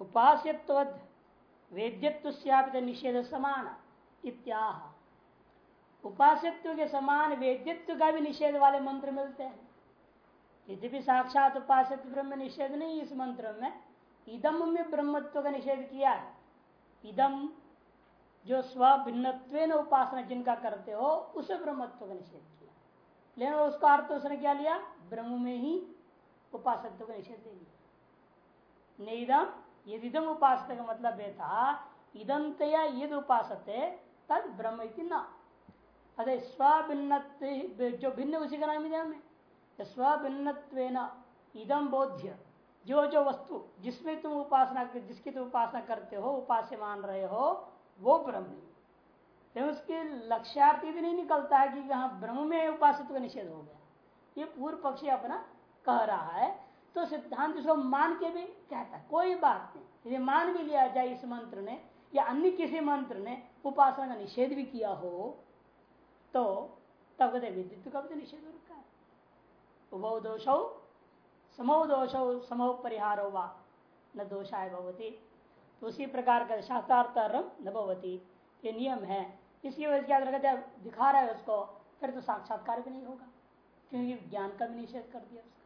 उपास्यत्व निषेध समान इत्याह। उपास्यत्व के समान वेद्यत्व का भी निषेध वाले मंत्र मिलते हैं। यद्यपि साक्षात उपासित ब्रह्म निषेध नहीं, इस मंत्र में इदम में ब्रह्मत्व का निषेध किया है। इदम जो स्वभिन्न उपासना जिनका करते हो, उसे ब्रह्मत्व का निषेध किया। लेकिन उसका अर्थ उसने क्या लिया? ब्रह्म में ही उपासत्व का निषेध दे दिया। निदम यदिदम उपास का मतलब यह था इदंतया यद उपासते तद ब्रह्म न। अरे स्विन्न जो भिन्न उसी का नाम है हमें स्विन्न इदम बोध्य। जो जो वस्तु जिसमें तुम उपासना जिसकी तुम उपासना करते हो उपास्य मान रहे हो, वो ब्रह्म नहीं उसके लक्ष्यार्थी भी नहीं निकलता है कि यहाँ ब्रह्म में उपासित का निषेध हो गया। ये पूर्व पक्षी अपना कह रहा है तो सिद्धांत इसको मान के भी कहता है। कोई बात नहीं। यदि मान भी लिया जाए इस मंत्र ने, या अन्य किसी मंत्र ने उपासना का निषेध भी किया हो तो तब कहते विद्युत का भी तो निषेध हो रखा है। उभौ दोषौ दोषौ, समो परिहारो वा, न दोषाय भवती। तो उसी प्रकार का शास्त्रार्थ न भवती। ये नियम है। इसकी वजह से क्या है दिखा रहा है उसको, फिर तो साक्षात्कार भी नहीं होगा, क्योंकि ज्ञान का भी निषेध कर दिया उसका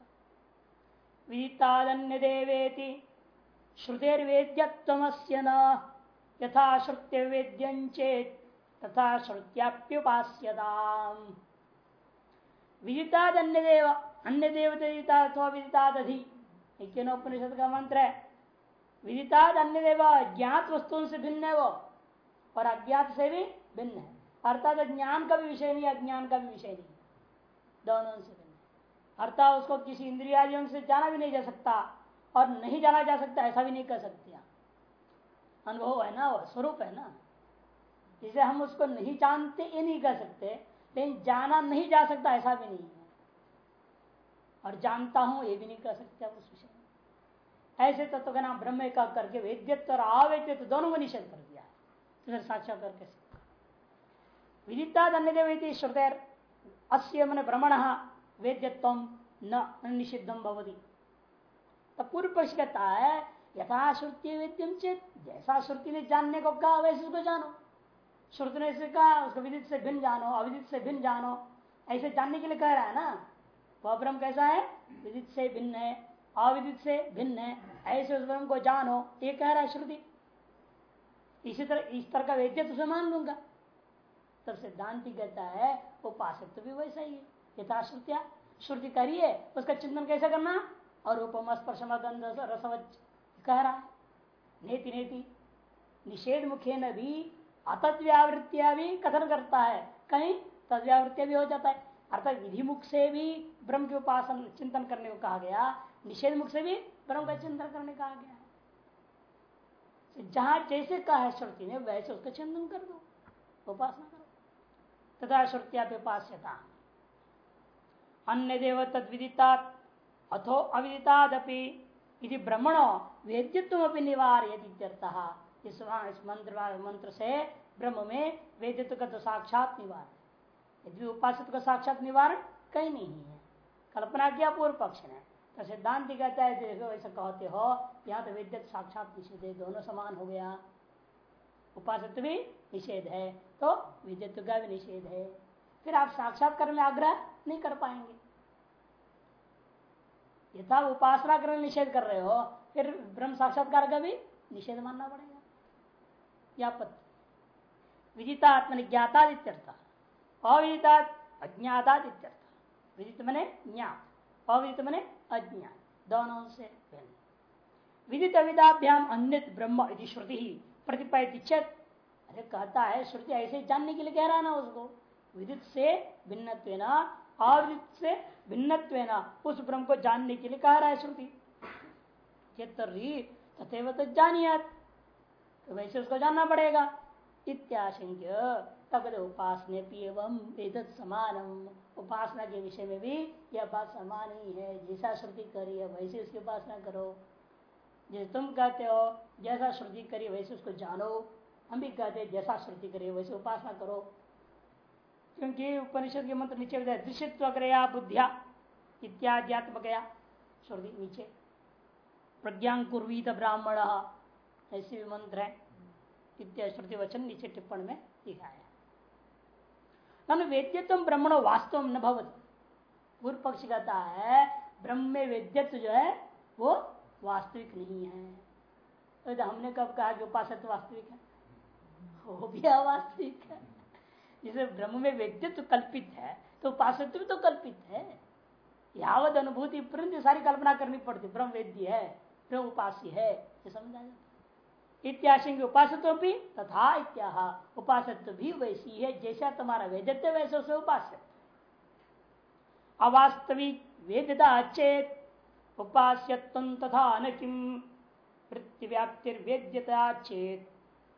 विदितादन्य देवेति श्रुतिर्वेद्यत्वमस्य न। यथा श्रुत्य वेद्यंचेत तथा श्रुत्याप्युपास्यताम। विदिताद अन्य अथवा विदिताद उपनिषद का मंत्र है विदिताद ज्ञात वस्तुओं से भिन्न। है वो और अज्ञात से भी भिन्न है अर्थात ज्ञान का भी विषय नहीं अज्ञान का भी विषय नहीं दोनों से अर्थात उसको किसी इंद्रिया से जाना भी नहीं जा सकता और नहीं जाना जा सकता, ऐसा भी नहीं कर सकते अनुभव है ना वो स्वरूप है ना। जिसे हम उसको नहीं जानते, ये नहीं कर सकते, लेकिन जाना नहीं जा सकता, ऐसा भी नहीं है। और जानता हूँ, ये भी नहीं कर सकते उस विषय में। ऐसे तत्व का नाम ब्रह्म का करके वेद्यत्व और अवेद्यत्व दोनों को निषेध कर दिया तो फिर साक्षात करके विदिता अन्य देव श्रुतेर। अस्य मन भ्रमण वेद्यत्व न निषिद्धम भवती। तब पूर्व पक्ष कहता है यथा श्रुति वेद्यम चेत जैसा श्रुति ने जानने को कहा, वैसे उसको जानो। श्रुति ने से कहा, उसको विदित से भिन्न जानो, अविदित से भिन्न जानो। ऐसे जानने के लिए कह रहा है ना, वह ब्रह्म कैसा है? विदित से भिन्न है, अविदित से भिन्न है, ऐसे उस ब्रह्म को जानो, ये कह रहा है श्रुति। इसी तरह, इस तरह का वेद्य तो मान लूँगा। तब सिद्धांति कहता है वो पासित्व भी वैसा ही है। यथा श्रुतिया श्रुति करिए, उसका चिंतन कैसे करना? और उपम स्पर्श रसवच कह रहा है। नेति नेति, निषेध मुखे न भी अतव्यावृत्तिया भी कथन करता है। कहीं तद्व्यावृत्तिया भी हो जाता है। अर्थात विधि मुख से भी ब्रह्म के उपासन चिंतन करने को कहा गया। निषेध मुख से भी ब्रह्म का चिंतन करने कहा गया है। जहाँ जैसे कहा है श्रुति ने वैसे उसका चिंतन कर दो। उपासना करो। तथा श्रुतिया उपास्यता अन्य देव तद विदिता अथो अविदितादपि यदि ब्रह्मण वेद्यत्व निवार इस मंत्र मंत्र से ब्रह्म में वेद्यत्व का तो साक्षात निवारण यदि उपासित का साक्षात निवारण कहीं नहीं है कल्पना किया पूर्व पक्ष ने तो सिद्धांत कहता है देखो ऐसा कहते हो यहाँ तो वेद्य साक्षात निषेध है दोनों समान हो गया। उपासित्व भी निषेध है तो विद्यत्व का भी निषेध है फिर आप साक्षात्कार में आग्रह नहीं कर पाएँगे। यथा उपासना करने निषेध कर रहे हो, फिर ब्रह्म साक्षात्कार का भी निषेध मानना पड़ेगा। या विदिता आत्मनि ज्ञातादित्यर्थ। अविदिता अज्ञातादित्यर्थ। विदित मने ज्ञात। अविदित मने अज्ञात। दोनों से भिन्न। विदित अविदाभ्याम अन्य ब्रह्म श्रुति ही प्रतिपादित कहता है, श्रुति ऐसे जानने के लिए कह रहा ना उसको। विदित से भिन्न अविदित से भिन्न उस ब्रह्म को जानने के लिए कह रहा है श्रुति। तथेव तो जानिए तो वैसे उसको जानना पड़ेगा। इत्याशंक्य तब उपासने एवं समानम। उपासना के विषय में भी यह बात समान ही है। जैसा श्रुति करी है, वैसे उसकी उपासना करो। जैसे तुम कहते हो, जैसा श्रुति करी, वैसे उसको जानो। हम भी कहते हैं, जैसा श्रुति करिए वैसे उपासना करो। क्योंकि उपनिषद के मंत्र नीचे दृश्यत्व करया बुद्धिया इत्याद्यात्मक श्रुति नीचे। प्रज्ञा कुर्वीत ब्राह्मण, ऐसे भी मंत्र है। इत्या श्रुति वचन नीचे टिप्पण में दिखाया। नन वेद्यत्म ब्रह्मणो वास्तव न भवत। पूर्व पक्ष कहता है, ब्रह्म वेद्यत्व जो है, वो वास्तविक नहीं है। तो हमने कब कहा कि उपासक वास्तविक है? वो भी अवास्तविक है। जिसे ब्रह्म में वेद्यत्व कल्पित है तो उपासत्व भी तो कल्पित है। यावत अनुभूति प्रंत सारी कल्पना करनी पड़ती, ब्रह्म वेद्य है, ब्रह्म उपास्य है, ये समझा जाता इत्याशंग उपासत्व भी तथा इत्याह, उपासत्व भी वैसी है, जैसा तुम्हारा वेदत्व वैसे उसे उपास्य अवास्तविक वेदता चेत, उपास्यत्व तथा न किम, वृत्तिव्याप्तिर्वेद्यता चेत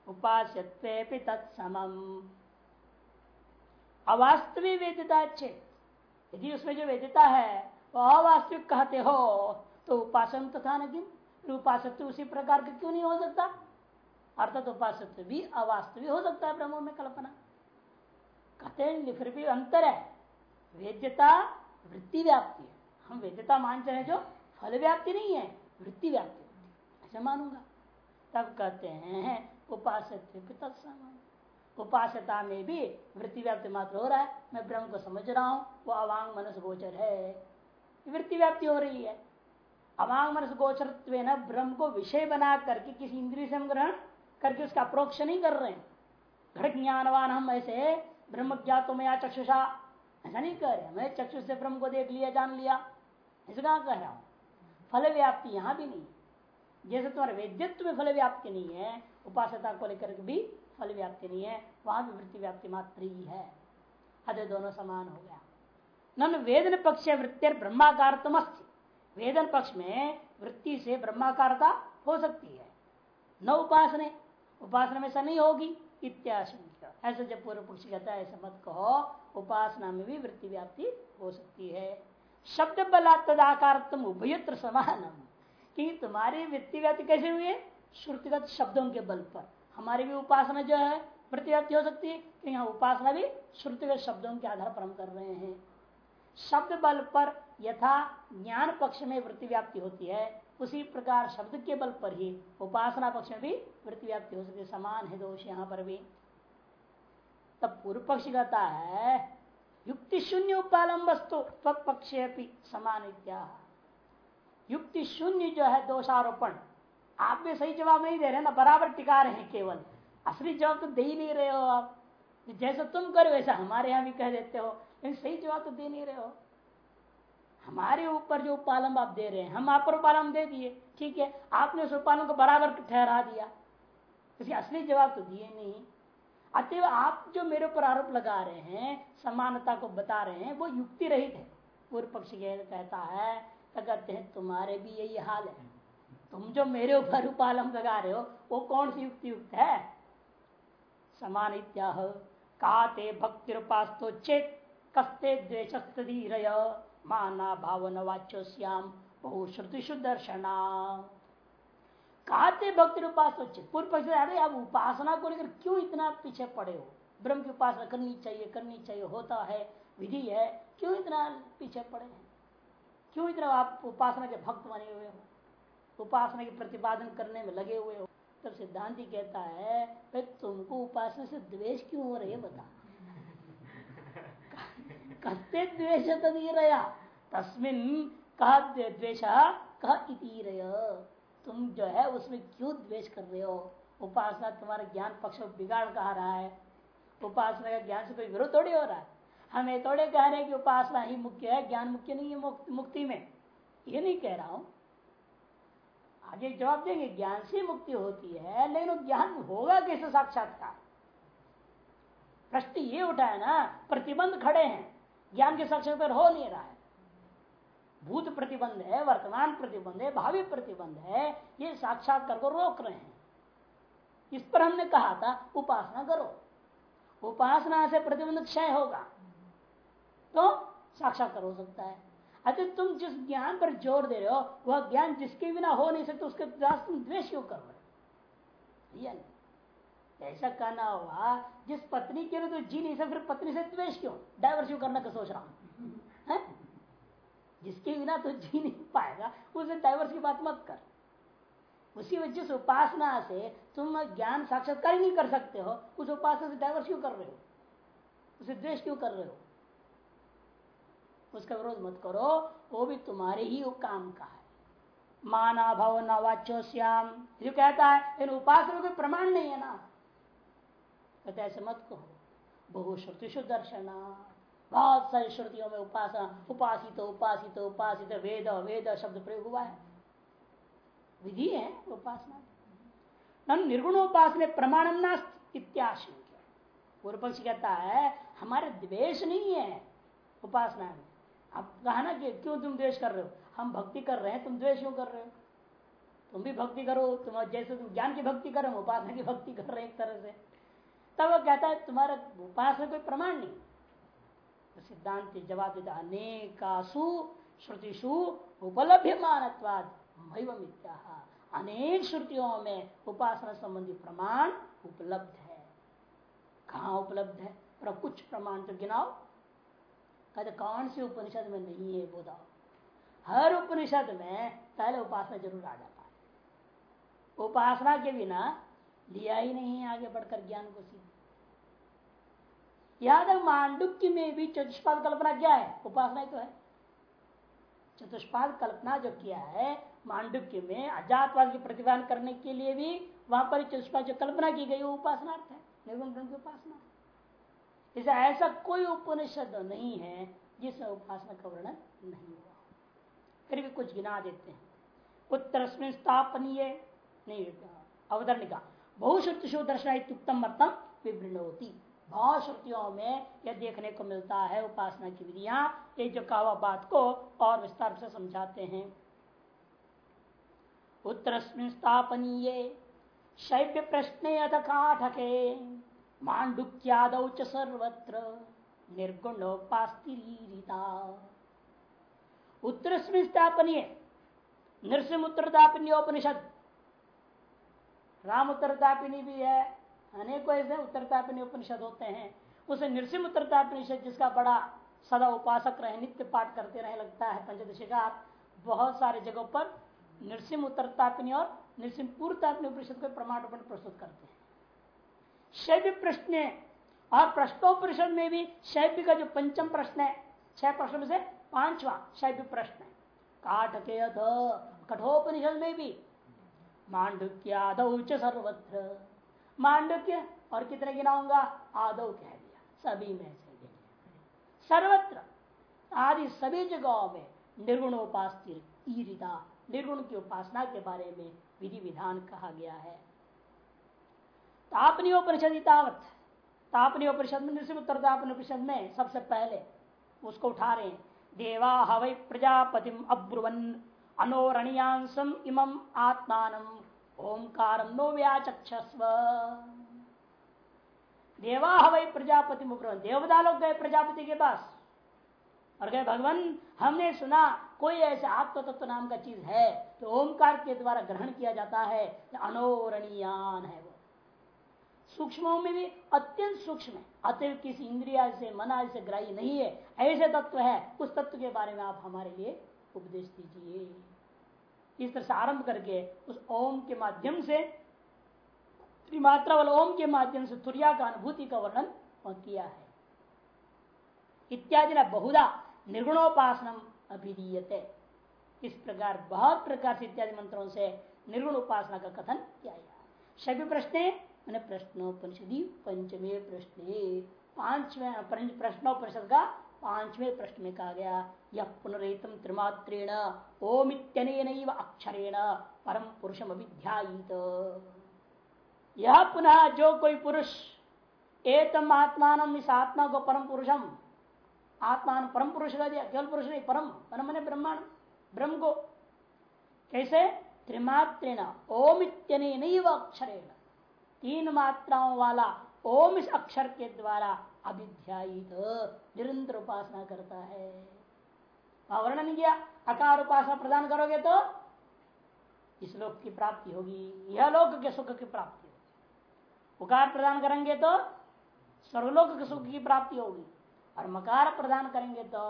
उपास्यत्वे तत्समम। अवास्तविक वेद्यता चेत यदि उसमें जो वेद्यता है, वो अवास्तविक कहते हो तो उपासन तथा न किम। उपासत्व उसी प्रकार का क्यों नहीं हो सकता? अर्थात उपासत्व भी अवास्तविक हो सकता है ब्रह्म में कल्पना। कहते फिर भी अंतर है। वेद्यता वृत्ति व्याप्ति है। हम वेद्यता मानते हैं जो फल व्याप्ति नहीं है, वृत्ति व्याप्ति ऐसे मानूँगा। तब कहते हैं उपासत्व तत्समान उपासता में भी वृत्ति व्याप्ति मात्र हो रहा है। मैं ब्रह्म को समझ रहा हूँ, वो अवांग मनस गोचर है। वृत्ति व्याप्ति हो रही है। अवांग मनस गोचर न ब्रह्म को विषय बना करके, किसी इंद्रिय से हम ग्रहण करके उसका अप्रोक्ष नहीं कर रहे हैं। घट ज्ञानवान हम ऐसे ब्रह्म ज्ञातो में या चक्षुषा। ऐसा नहीं कह रहे मैं चक्षु से ब्रह्म को देख लिया, जान लिया। ऐसे कहा कह रहा हूँ? फल व्याप्ति यहाँ भी नहीं जैसे तुम्हारे वेद्यत्व में फल व्याप्ति नहीं है उपासता को लेकर भी फल व्याप्ति नहीं है, वहाँ भी वृत्ति व्याप्ति मात्र ही है। अतः दोनों समान हो गया। नन वेदन पक्ष वृत्ति ब्रह्माकार वेदन पक्ष में वृत्ति से ब्रह्माकारता हो सकती है। न उपासने, उपासना में ऐसा नहीं होगी, इत्याशंका। ऐसा जब पूर्व पक्ष कहता है, ऐसा मत कहो, उपासना में भी वृत्ति व्याप्ति हो सकती है। शब्द बला तदाकार उभयत्र समानम। कि तुम्हारी वृत्ति व्याप्ति कैसे हुई है श्रुतिगत शब्दों के बल पर। हमारी भी उपासना जो है वृत्ति व्याप्ति हो सकती है कि यहाँ उपासना भी श्रुतिगत शब्दों के आधार पर हम कर रहे हैं। शब्द बल पर यथा ज्ञान पक्ष में वृत्ति व्याप्ति होती है, उसी प्रकार शब्द के बल पर ही उपासना पक्ष में भी वृत्ति व्याप्ति हो सकती है। समान है दोष यहाँ पर भी। तब पूर्व पक्ष कहता है, युक्ति शून्य उपालम वस्तु पक्ष समान इत्या युक्ति शून्य जो है दोषारोपण। आप भी सही जवाब नहीं दे रहे ना, बराबर टिका रहे हैं केवल। असली जवाब तो दे ही नहीं रहे हो आप। जैसा तुम करो, वैसा हमारे यहाँ भी कह देते हो। लेकिन सही जवाब तो दे नहीं रहे हो। हमारे ऊपर जो उपालम आप दे रहे हैं, हम आप पर उपालम दे दिए। ठीक है, आपने उस उपालम को बराबर ठहरा दिया। इसके असली जवाब तो दिए नहीं। अतएव आप जो मेरे ऊपर आरोप लगा रहे हैं, समानता को बता रहे हैं, वो युक्ति रहित है। पूर्व पक्ष कहता है तो कहते हैं, तुम्हारे भी यही हाल है। तुम जो मेरे ऊपर उपालम लगा रहे हो, वो कौन सी युक्ति युक्त है? समान इत्याह काते भक्ति उपास्तो चेत कस्ते द्वेषस्तधीर माना भावन वाच्यो श्याम बहुश्रुतिशु दर्शना कहते भक्ति उपास पूर्व पक्ष अरे अब उपासना को लेकर क्यों इतना पीछे पड़े हो? ब्रह्म की उपासना करनी चाहिए करनी चाहिए, होता है, विधि है, क्यों इतना पीछे पड़े हैं? क्यों इतना आप उपासना के भक्त बने हुए हो? उपासना के प्रतिपादन करने में लगे हुए हो? तब सिद्धांति कहता है, भाई, तुमको उपासना से द्वेष क्यों हो रही है बता? कस्ते द्वेष तस्मिन कह इतीरय तुम जो है उसमें क्यों द्वेष कर रहे हो? उपासना तुम्हारा ज्ञान पक्ष बिगाड़ कहा रहा है? उपासना का ज्ञान से कोई विरोध थोड़ी हो रहा है। हमें थोड़े कह रहे हैं कि उपासना ही मुख्य है, ज्ञान मुख्य नहीं है मुक्ति में। ये नहीं कह रहा हूँ। आगे जवाब देंगे, ज्ञान से मुक्ति होती है, लेकिन ज्ञान होगा कैसे साक्षात्कार? प्रश्न ये उठा है ना, प्रतिबंध खड़े हैं। ज्ञान के साक्षात्कार हो नहीं रहा है। भूत प्रतिबंध है, वर्तमान प्रतिबंध है, भावी प्रतिबंध है, ये साक्षात्कार को रोक रहे हैं। इस पर हमने कहा था, उपासना करो। उपासना से प्रतिबंध क्षय होगा। तो साक्षात्कार हो सकता है। अतः तुम जिस ज्ञान पर ज़ोर दे रहे हो, वह ज्ञान जिसके बिना हो नहीं सकते, उसके तुम द्वेष क्यों कर रहे हो? ऐसा कहना होगा जिस पत्नी के लिए तो जी नहीं सकते, फिर पत्नी से द्वेष क्यों? डाइवर्स क्यों करने का सोच रहा हूँ? जिसके बिना तो जी नहीं पाएगा, उसे डाइवर्स की बात मत कर। उसी वजह से उपासना से तुम ज्ञान साक्षात्कार ही नहीं कर सकते हो। उस उपासना से डाइवर्स क्यों कर रहे हो? उसे द्वेष क्यों कर रहे हो? उसका विरोध मत करो, वो भी तुम्हारे ही काम का है। माना भव नवाच्यो श्याम। जो कहता है, इन उपासना कोई प्रमाण नहीं है ना। कहते ऐसे मत कहो। बहु श्रुतिशु दर्शना बहुत सारी श्रुतियों में उपासना, उपासित उपासित उपासित, वेद वेद शब्द प्रयोग हुआ है। विधि है उपासना। निर्गुण उपासना प्रमाणम नास्त पूर्व पक्ष कहता है, हमारे द्वेष नहीं है उपासना में। अब कहा ना कि क्यों तुम द्वेष कर रहे हो? हम भक्ति कर रहे हैं, तुम द्वेष क्यों कर रहे हो? तुम भी भक्ति करो, तुम जैसे तुम ज्ञान की भक्ति करो उपासना की भक्ति कर रहे हैं एक तरह से। तब वो कहता है, तुम्हारा उपासना कोई प्रमाण नहीं। तो सिद्धांत जवाब देता अनेकासु श्रुतिषु उपलब्ध मानवाद अनेक श्रुतियों में उपासना संबंधी प्रमाण उपलब्ध है। कहा उपलब्ध है? पर कुछ प्रमाण तो गिनाओ। कहते, कौन से उपनिषद में नहीं है बोधा? हर उपनिषद में पहले उपासना ज़रूर आ जाता है। उपासना के बिना लिया ही नहीं है आगे बढ़कर ज्ञान को सीधा। याद है मांडुक्य में भी चतुष्पाद कल्पना क्या है? उपासना तो है। चतुष्पाद कल्पना जो किया है, मांडुक्य में अजातवाद की प्रतिपादन करने के लिए भी वहाँ पर चतुष्पाद जो कल्पना की गई, वो उपासनार्थ है निर्गुण ब्रह्म की उपासना इसे ऐसा कोई उपनिषद नहीं है जिसमें उपासना का वर्णन नहीं हुआ। फिर भी कुछ गिना देते हैं। उत्तर स्थापनीय, नहीं, अवतरणिका। दर्शन उत्तम मतम विभिन्न होती बहुत श्रुतियों में यह देखने को मिलता है उपासना की विधियाँ। ये जो कहा बात को और विस्तार से समझाते हैं। उत्तर स्थापनीय, शैव्य प्रश्न अथ काठके। मांडुक्याद सर्वत्र निर्गुणोपास्तिरीता उत्तर स्थापनीय नृसिंह उत्तरदापिनियोपनिषद राम उत्तरदापिनी भी है, अनेकों ऐसे उत्तरतापिनी उपनिषद होते हैं। उसे नृसिम उत्तरतापिनिषद जिसका बड़ा सदा उपासक रहे, नित्य पाठ करते रहे, लगता है पंचदशिकार बहुत सारे जगहों पर नृसिम उत्तरतापिनी और नृसिम पूर्वतापिनी उपनिषद को प्रमाण प्रस्तुत करते हैं। शैव्य प्रश्न है। और प्रश्नोपरिषद में भी शैव्य का जो पंचम प्रश्न है, छह प्रश्न में से पांचवा शैव्य प्रश्न है। काट के अथ कठोपनिषद में भी। मांडुक्याद सर्वत्र। मांडुक्य और कितने गिनाऊँगा आदो कह दिया। सभी में से सर्वत्र। आदि सभी जगहों में निर्गुण उपास निर्गुण की उपासना के बारे में विधि विधान कहा गया है। तापनीयोपनिषद तावत। तापनीयोपनिषद में नृसिंह उत्तरतापनिषद में सबसे पहले उसको उठा रहे देवा हवै प्रजापति अब्रुवन अनोरणियांसम इमं आत्मान ओंकार नो व्याचक्षस्व। देवा हवै प्रजापति मुब्रुवन देवता लोग गए प्रजापति के पास। और गए भगवान, हमने सुना, कोई ऐसे आत्म तत्व नाम का चीज़ है तो ओंकार के द्वारा ग्रहण किया जाता है अनोरणीयान है सूक्ष्मों में भी अत्यंत सूक्ष्म है। किसी इंद्रिया से, मना से ग्राही नहीं है। ऐसे तत्व है। उस तत्व के बारे में आप हमारे लिए उपदेश दीजिए। इस तरह से आरंभ करके उस ओम के माध्यम से त्रिमात्रा वाले ओम के माध्यम से तुरिया का अनुभूति का वर्णन किया है। इत्यादि न बहुधा निर्गुणोपासनम अभिधीयते। इस प्रकार, बहुत प्रकार से इत्यादि मंत्रों से निर्गुण उपासना का कथन किया गया। सभी प्रश्न मैंने प्रश्नोपनिषदी पंचमे प्रश्न। पाँचवें प्रश्नोपनिषद का पाँचवें प्रश्न में कहा गया। यह पुनरेतम त्रिमात्रेण ओमित्यन अक्षरेण, परम पुरुषम अभिध्यायित यह पुनः जो कोई पुरुष, एतम आत्मान इस आत्मा को परम पुरुषम। आत्मा परम पुरुष का दिया केवल पुरुष नहीं, परम। परम ने ब्रह्मांड ब्रह्म को कैसे? त्रिमात्रेण ओम ओमित्यन अक्षरेण। तीन मात्राओं वाला ओम इस अक्षर के द्वारा अभिध्यायित निरंतर उपासना करता है। वर्णन किया, अकार उपासना प्रदान करोगे तो इस लोक की प्राप्ति होगी, यह लोक के सुख की प्राप्ति होगी। उकार प्रदान करेंगे तो सर्वलोक के सुख की प्राप्ति होगी, और मकार प्रदान करेंगे तो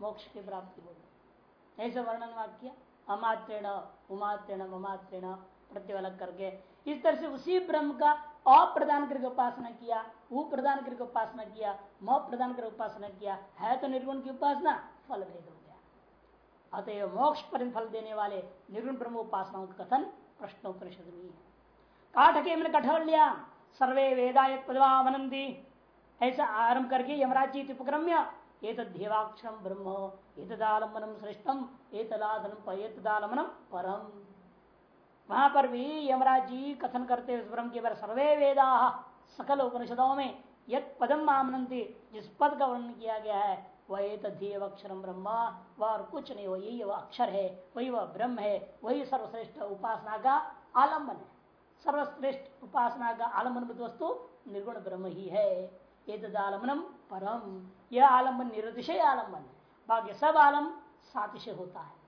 मोक्ष की प्राप्ति होगी। ऐसे वर्णन वाक्य, अमात्रेण, उमात्रेण, ममात्रेण प्रत्येक अलग करके इस तरह से उसी ब्रह्म का अप्रदान करके उपासना किया, वो प्रदान करके उपासना किया, म प्रदान करके उपासना किया, है तो निर्गुण की उपासना, फल भेद हो गया। अतएव मोक्ष पर फल देने वाले निर्गुण ब्रह्म उपासनाओं का कथन प्रश्नोपनिषद में है काठ मैंने कठोर लिया, सर्वे वेदाय पदवामनंदी ऐसा आरंभ करके यमराज जी उपक्रम्य एतदेवाक्षरम ब्रह्म एतदालंबनम श्रेष्ठम एतदालंबनम परम। वहाँ पर भी यमराज जी कथन करते उस ब्रह्म के सर्वे वेदा, सकल उपनिषदों में यद पदम आमनती जिस पद का वर्णन किया गया है, वह तदेव अक्षरम ब्रह्म, वह और कुछ नहीं, वही वह अक्षर है, वही वह ब्रह्म है, वही सर्वश्रेष्ठ उपासना का आलंबन है। सर्वश्रेष्ठ उपासना का आलंबन वस्तु निर्गुण ब्रह्म ही है। आलम्बनम परम। यह आलंबन निरतिशय आलंबन है। बाकी सब आलम सातिशय होता है।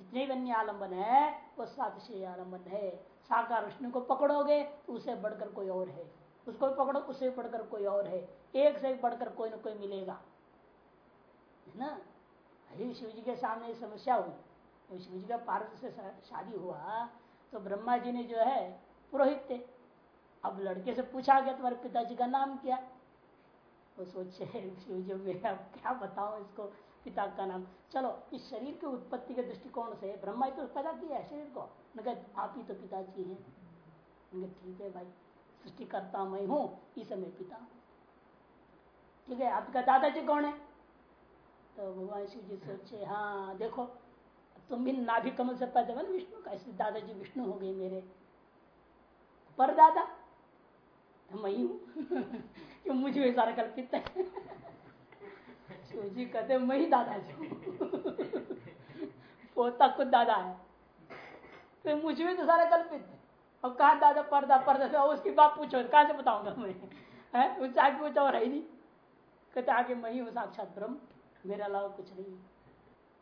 जितने भी अन्य आलंबन है वो सातिशय आलंबन है। साकार विष्णु को पकड़ोगे तो उसे बढ़कर कोई और है। उसको भी पकड़ो, उसे बढ़कर कोई और है। एक से एक बढ़कर कोई ना कोई मिलेगा। है ना? अरे शिव जी के सामने समस्या हुई। शिव जी का पार्वती से शादी हुआ तो ब्रह्मा जी ने जो है, पुरोहित थे। अब लड़के से पूछा गया तुम्हारे पिताजी का नाम क्या? वो सोचे शिव जी में क्या बताऊँ इसको? पिता का नाम। चलो, इस शरीर की उत्पत्ति के दृष्टिकोण से ब्रह्मा तो पैदा किया है शरीर को। मैं आप ही तो पिताजी हैं। ठीक है भाई सृष्टि करता मैं हूँ, इस समय पिता। ठीक है, आपका दादाजी कौन है? तो भगवान शिव जी सोचे हाँ देखो, तुम भी नाभि कमल से पैदा बन विष्णु का, इसलिए दादाजी विष्णु हो गए मेरे। पर दादा, मैं हूँ मुझे सारा कल्पित है? जी कहते मैं ही दादाजी पोता खुद दादा है। तो मुझे भी तो सारा कल्पित है। और कहा दादा, पर्दा पर्दा तो उसकी बात पूछो, कहा से बताऊँगा मैं? है? उससे आगे पूछा और है नहीं। कहते आगे मैं ही हूँ साक्षात ब्रह्म, मेरे अलावा कुछ नहीं है।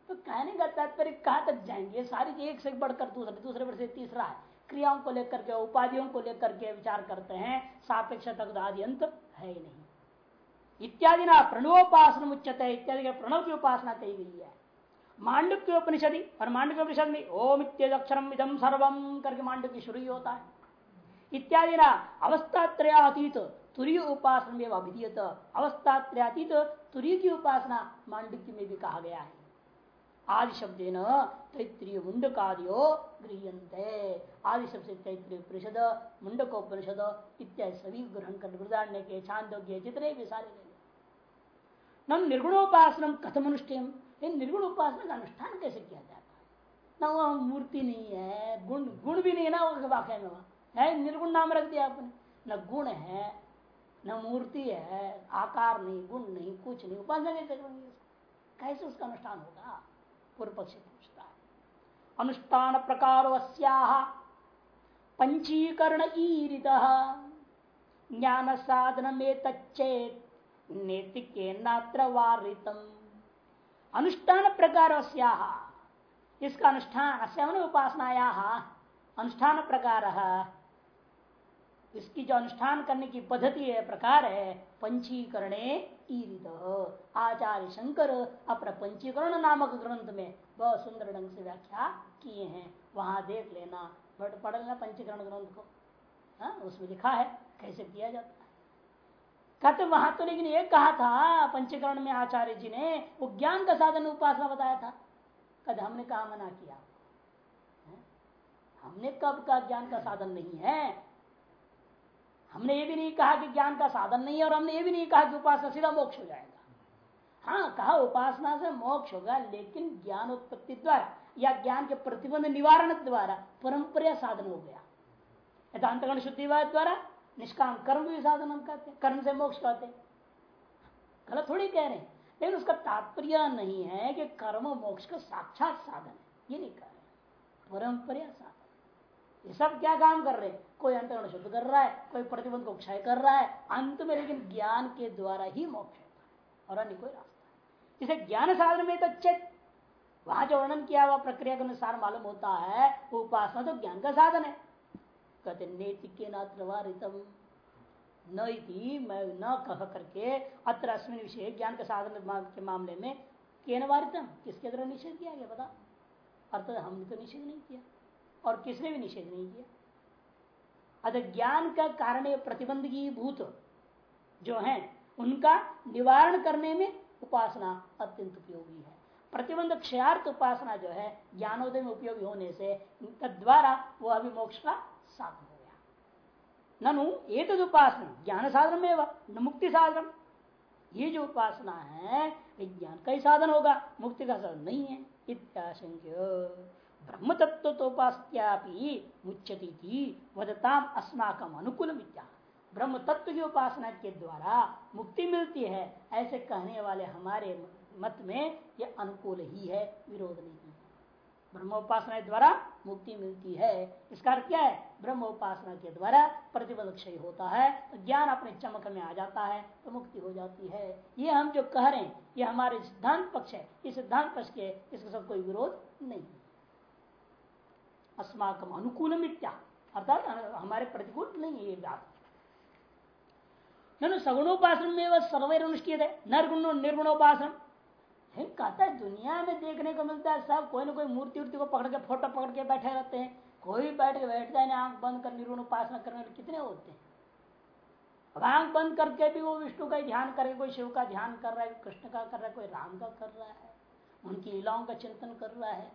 तो कहने का तात्पर्य, कहा तक जाएँगे? सारी चीज़ एक से बढ़कर दूसरे दूसरे वर्ष से तीसरा है। क्रियाओं को लेकर के, उपाधियों को लेकर के विचार करते हैं। सापेक्ष तक आदि अंत है ही नहीं। इत्यादि ना प्रणवोपासन उच्चते इत्यादि के प्रणव की उपासना कही गई है। मांडव्य उपनिषद और मांडव्य उपनिषद में ओम इत्यक्षरम इदम सर्वम करके मांडव्य शुरू ही होता है। इत्यादि ना अवस्थात्रयातीत तुरीय उपासना में अभिधीयत, अवस्थात्रयातीत तुरीय की उपासना मांडव्य में भी कहा गया है। आदि शब्द तैत्रीय मुंडकादियो गृहते आदि शब्द से तैत्रीय परिषद मुंडकोपनिषद इत्यादि सभी ग्रहण कर के, छांदोग्य, जितने भी सारे नम निर्गुणोपासनम कथम अनुष्ठेम निर्गुण उपासना का अनुष्ठान कैसे किया जाता न वह मूर्ति नहीं है, गुण गुण भी नहीं है ना वाक्य में है निर्गुण नाम रख दिया आपने। न गुण है, न मूर्ति है, आकार नहीं, गुण नहीं, कुछ नहीं। उपासना कैसे करेंगे कैसे उसका अनुष्ठान होगा? पूर्व पक्षी पूछता है। अनुष्ठान प्रकार पंचीकरण ईरित, ज्ञान साधन में तच्चेत नेतिके नात्र वारितम। अनुष्ठान प्रकार इसका अनुष्ठान अश्यावन उपासनाया अनुष्ठान प्रकार इसकी जो अनुष्ठान करने की पद्धति है, प्रकार है, पंचीकरणे आचार्य शंकर अपने पंचीकरण नामक ग्रंथ में बहुत सुंदर ढंग से व्याख्या किए हैं। वहाँ देख लेना बट पढ़ लेना पंचीकरण ग्रंथ को। हा? उसमें लिखा है, कैसे किया जाता है। कहते वहाँ तो लेकिन ये कहा था, पंचीकरण में आचार्य जी ने, वो ज्ञान का साधन उपासना बताया था। कद हमने कहा मना किया। हमने कब का ज्ञान का साधन नहीं है? हमने ये भी नहीं कहा कि ज्ञान का साधन नहीं है, और हमने ये भी नहीं कहा कि उपासना सीधा मोक्ष हो जाएगा। हाँ कहा उपासना से मोक्ष होगा, लेकिन ज्ञान उत्पत्ति द्वारा, या ज्ञान के प्रतिबंध निवारण द्वारा परंपरा साधन हो गया। अंतगण शुद्धि द्वारा निष्काम कर्म भी साधन हम कहते हैं, कर्म से मोक्ष कहते हैं। गलत थोड़ी कह रहे हैं, लेकिन उसका तात्पर्य नहीं है कि कर्म मोक्ष का साक्षात साधन है। ये नहीं कह रहे परंपरा साधन ये सब क्या काम कर रहे हैं? कोई अंतरण शुद्ध कर रहा है, कोई प्रतिबंध को क्षय कर रहा है, अंत में लेकिन ज्ञान के द्वारा ही मोक्ष होता है और अन्य कोई रास्ता इसे ज्ञान साधन में तो चेत, वहाँ जो वर्णन किया हुआ प्रक्रिया के अनुसार मालूम होता है उपासना तो ज्ञान का साधन है। कहते नैतिक नात्रवारितम मैं न कह करके अत्र अस्मिन विषय ज्ञान के साधन के मामले में केन वारितम? किसके द्वारा निषेध किया गया? बता। अर्थात हमने तो निषेध नहीं किया। और किसने भी निषेध नहीं किया? अतः ज्ञान का कारण प्रतिबंध की भूत जो है, उनका निवारण करने में उपासना अत्यंत उपयोगी है। प्रतिबंध क्षयार्थ उपासना जो है, ज्ञानोदय में उपयोगी होने से द्वारा वह अभी मोक्ष का साधन हो गया ननु एक उपासना ज्ञान साधन में न मुक्ति साधन ये जो उपासना है विज्ञान का ही साधन होगा, मुक्ति का साधन नहीं है। इत्याशंक्य। ब्रह्म तत्व तो मुच्यती थी वदताम अस्माकम अनुकूल विद्या ब्रह्म तत्व की उपासना के द्वारा मुक्ति मिलती है, ऐसे कहने वाले हमारे मत में यह अनुकूल ही है, विरोध नहीं ब्रह्मोपासना द्वारा मुक्ति मिलती है। इसका अर्थ क्या है? ब्रह्मोपासना के द्वारा प्रतिबंध क्षय होता है तो ज्ञान अपने चमक में आ जाता है तो मुक्ति हो जाती है। ये हम जो कह रहे हैं, ये हमारे सिद्धांत पक्ष है। इस सिद्धांत पक्ष के इसके साथ कोई विरोध नहीं। अस्माकम अनुकूल मित्या अर्थात हमारे प्रतिकूल नहीं है बात। सगुणोपासन में सर्वे अनुष्ठित है निर्गुण निर्गुणोपासन कहता है, दुनिया में देखने को मिलता है सब, कोई ना कोई मूर्ति उर्ति को पकड़ के, फ़ोटो पकड़ के बैठे रहते हैं। कोई बैठ के बैठता है ना आँख बंद कर निर्गुण उपासना करने कितने होते हैं? अब आँख बंद करके भी वो विष्णु का ध्यान करे कोई शिव का ध्यान कर रहा है कृष्ण का कर रहा है, कोई राम का कर रहा है, उनकी लीलाओं का चिंतन कर रहा है।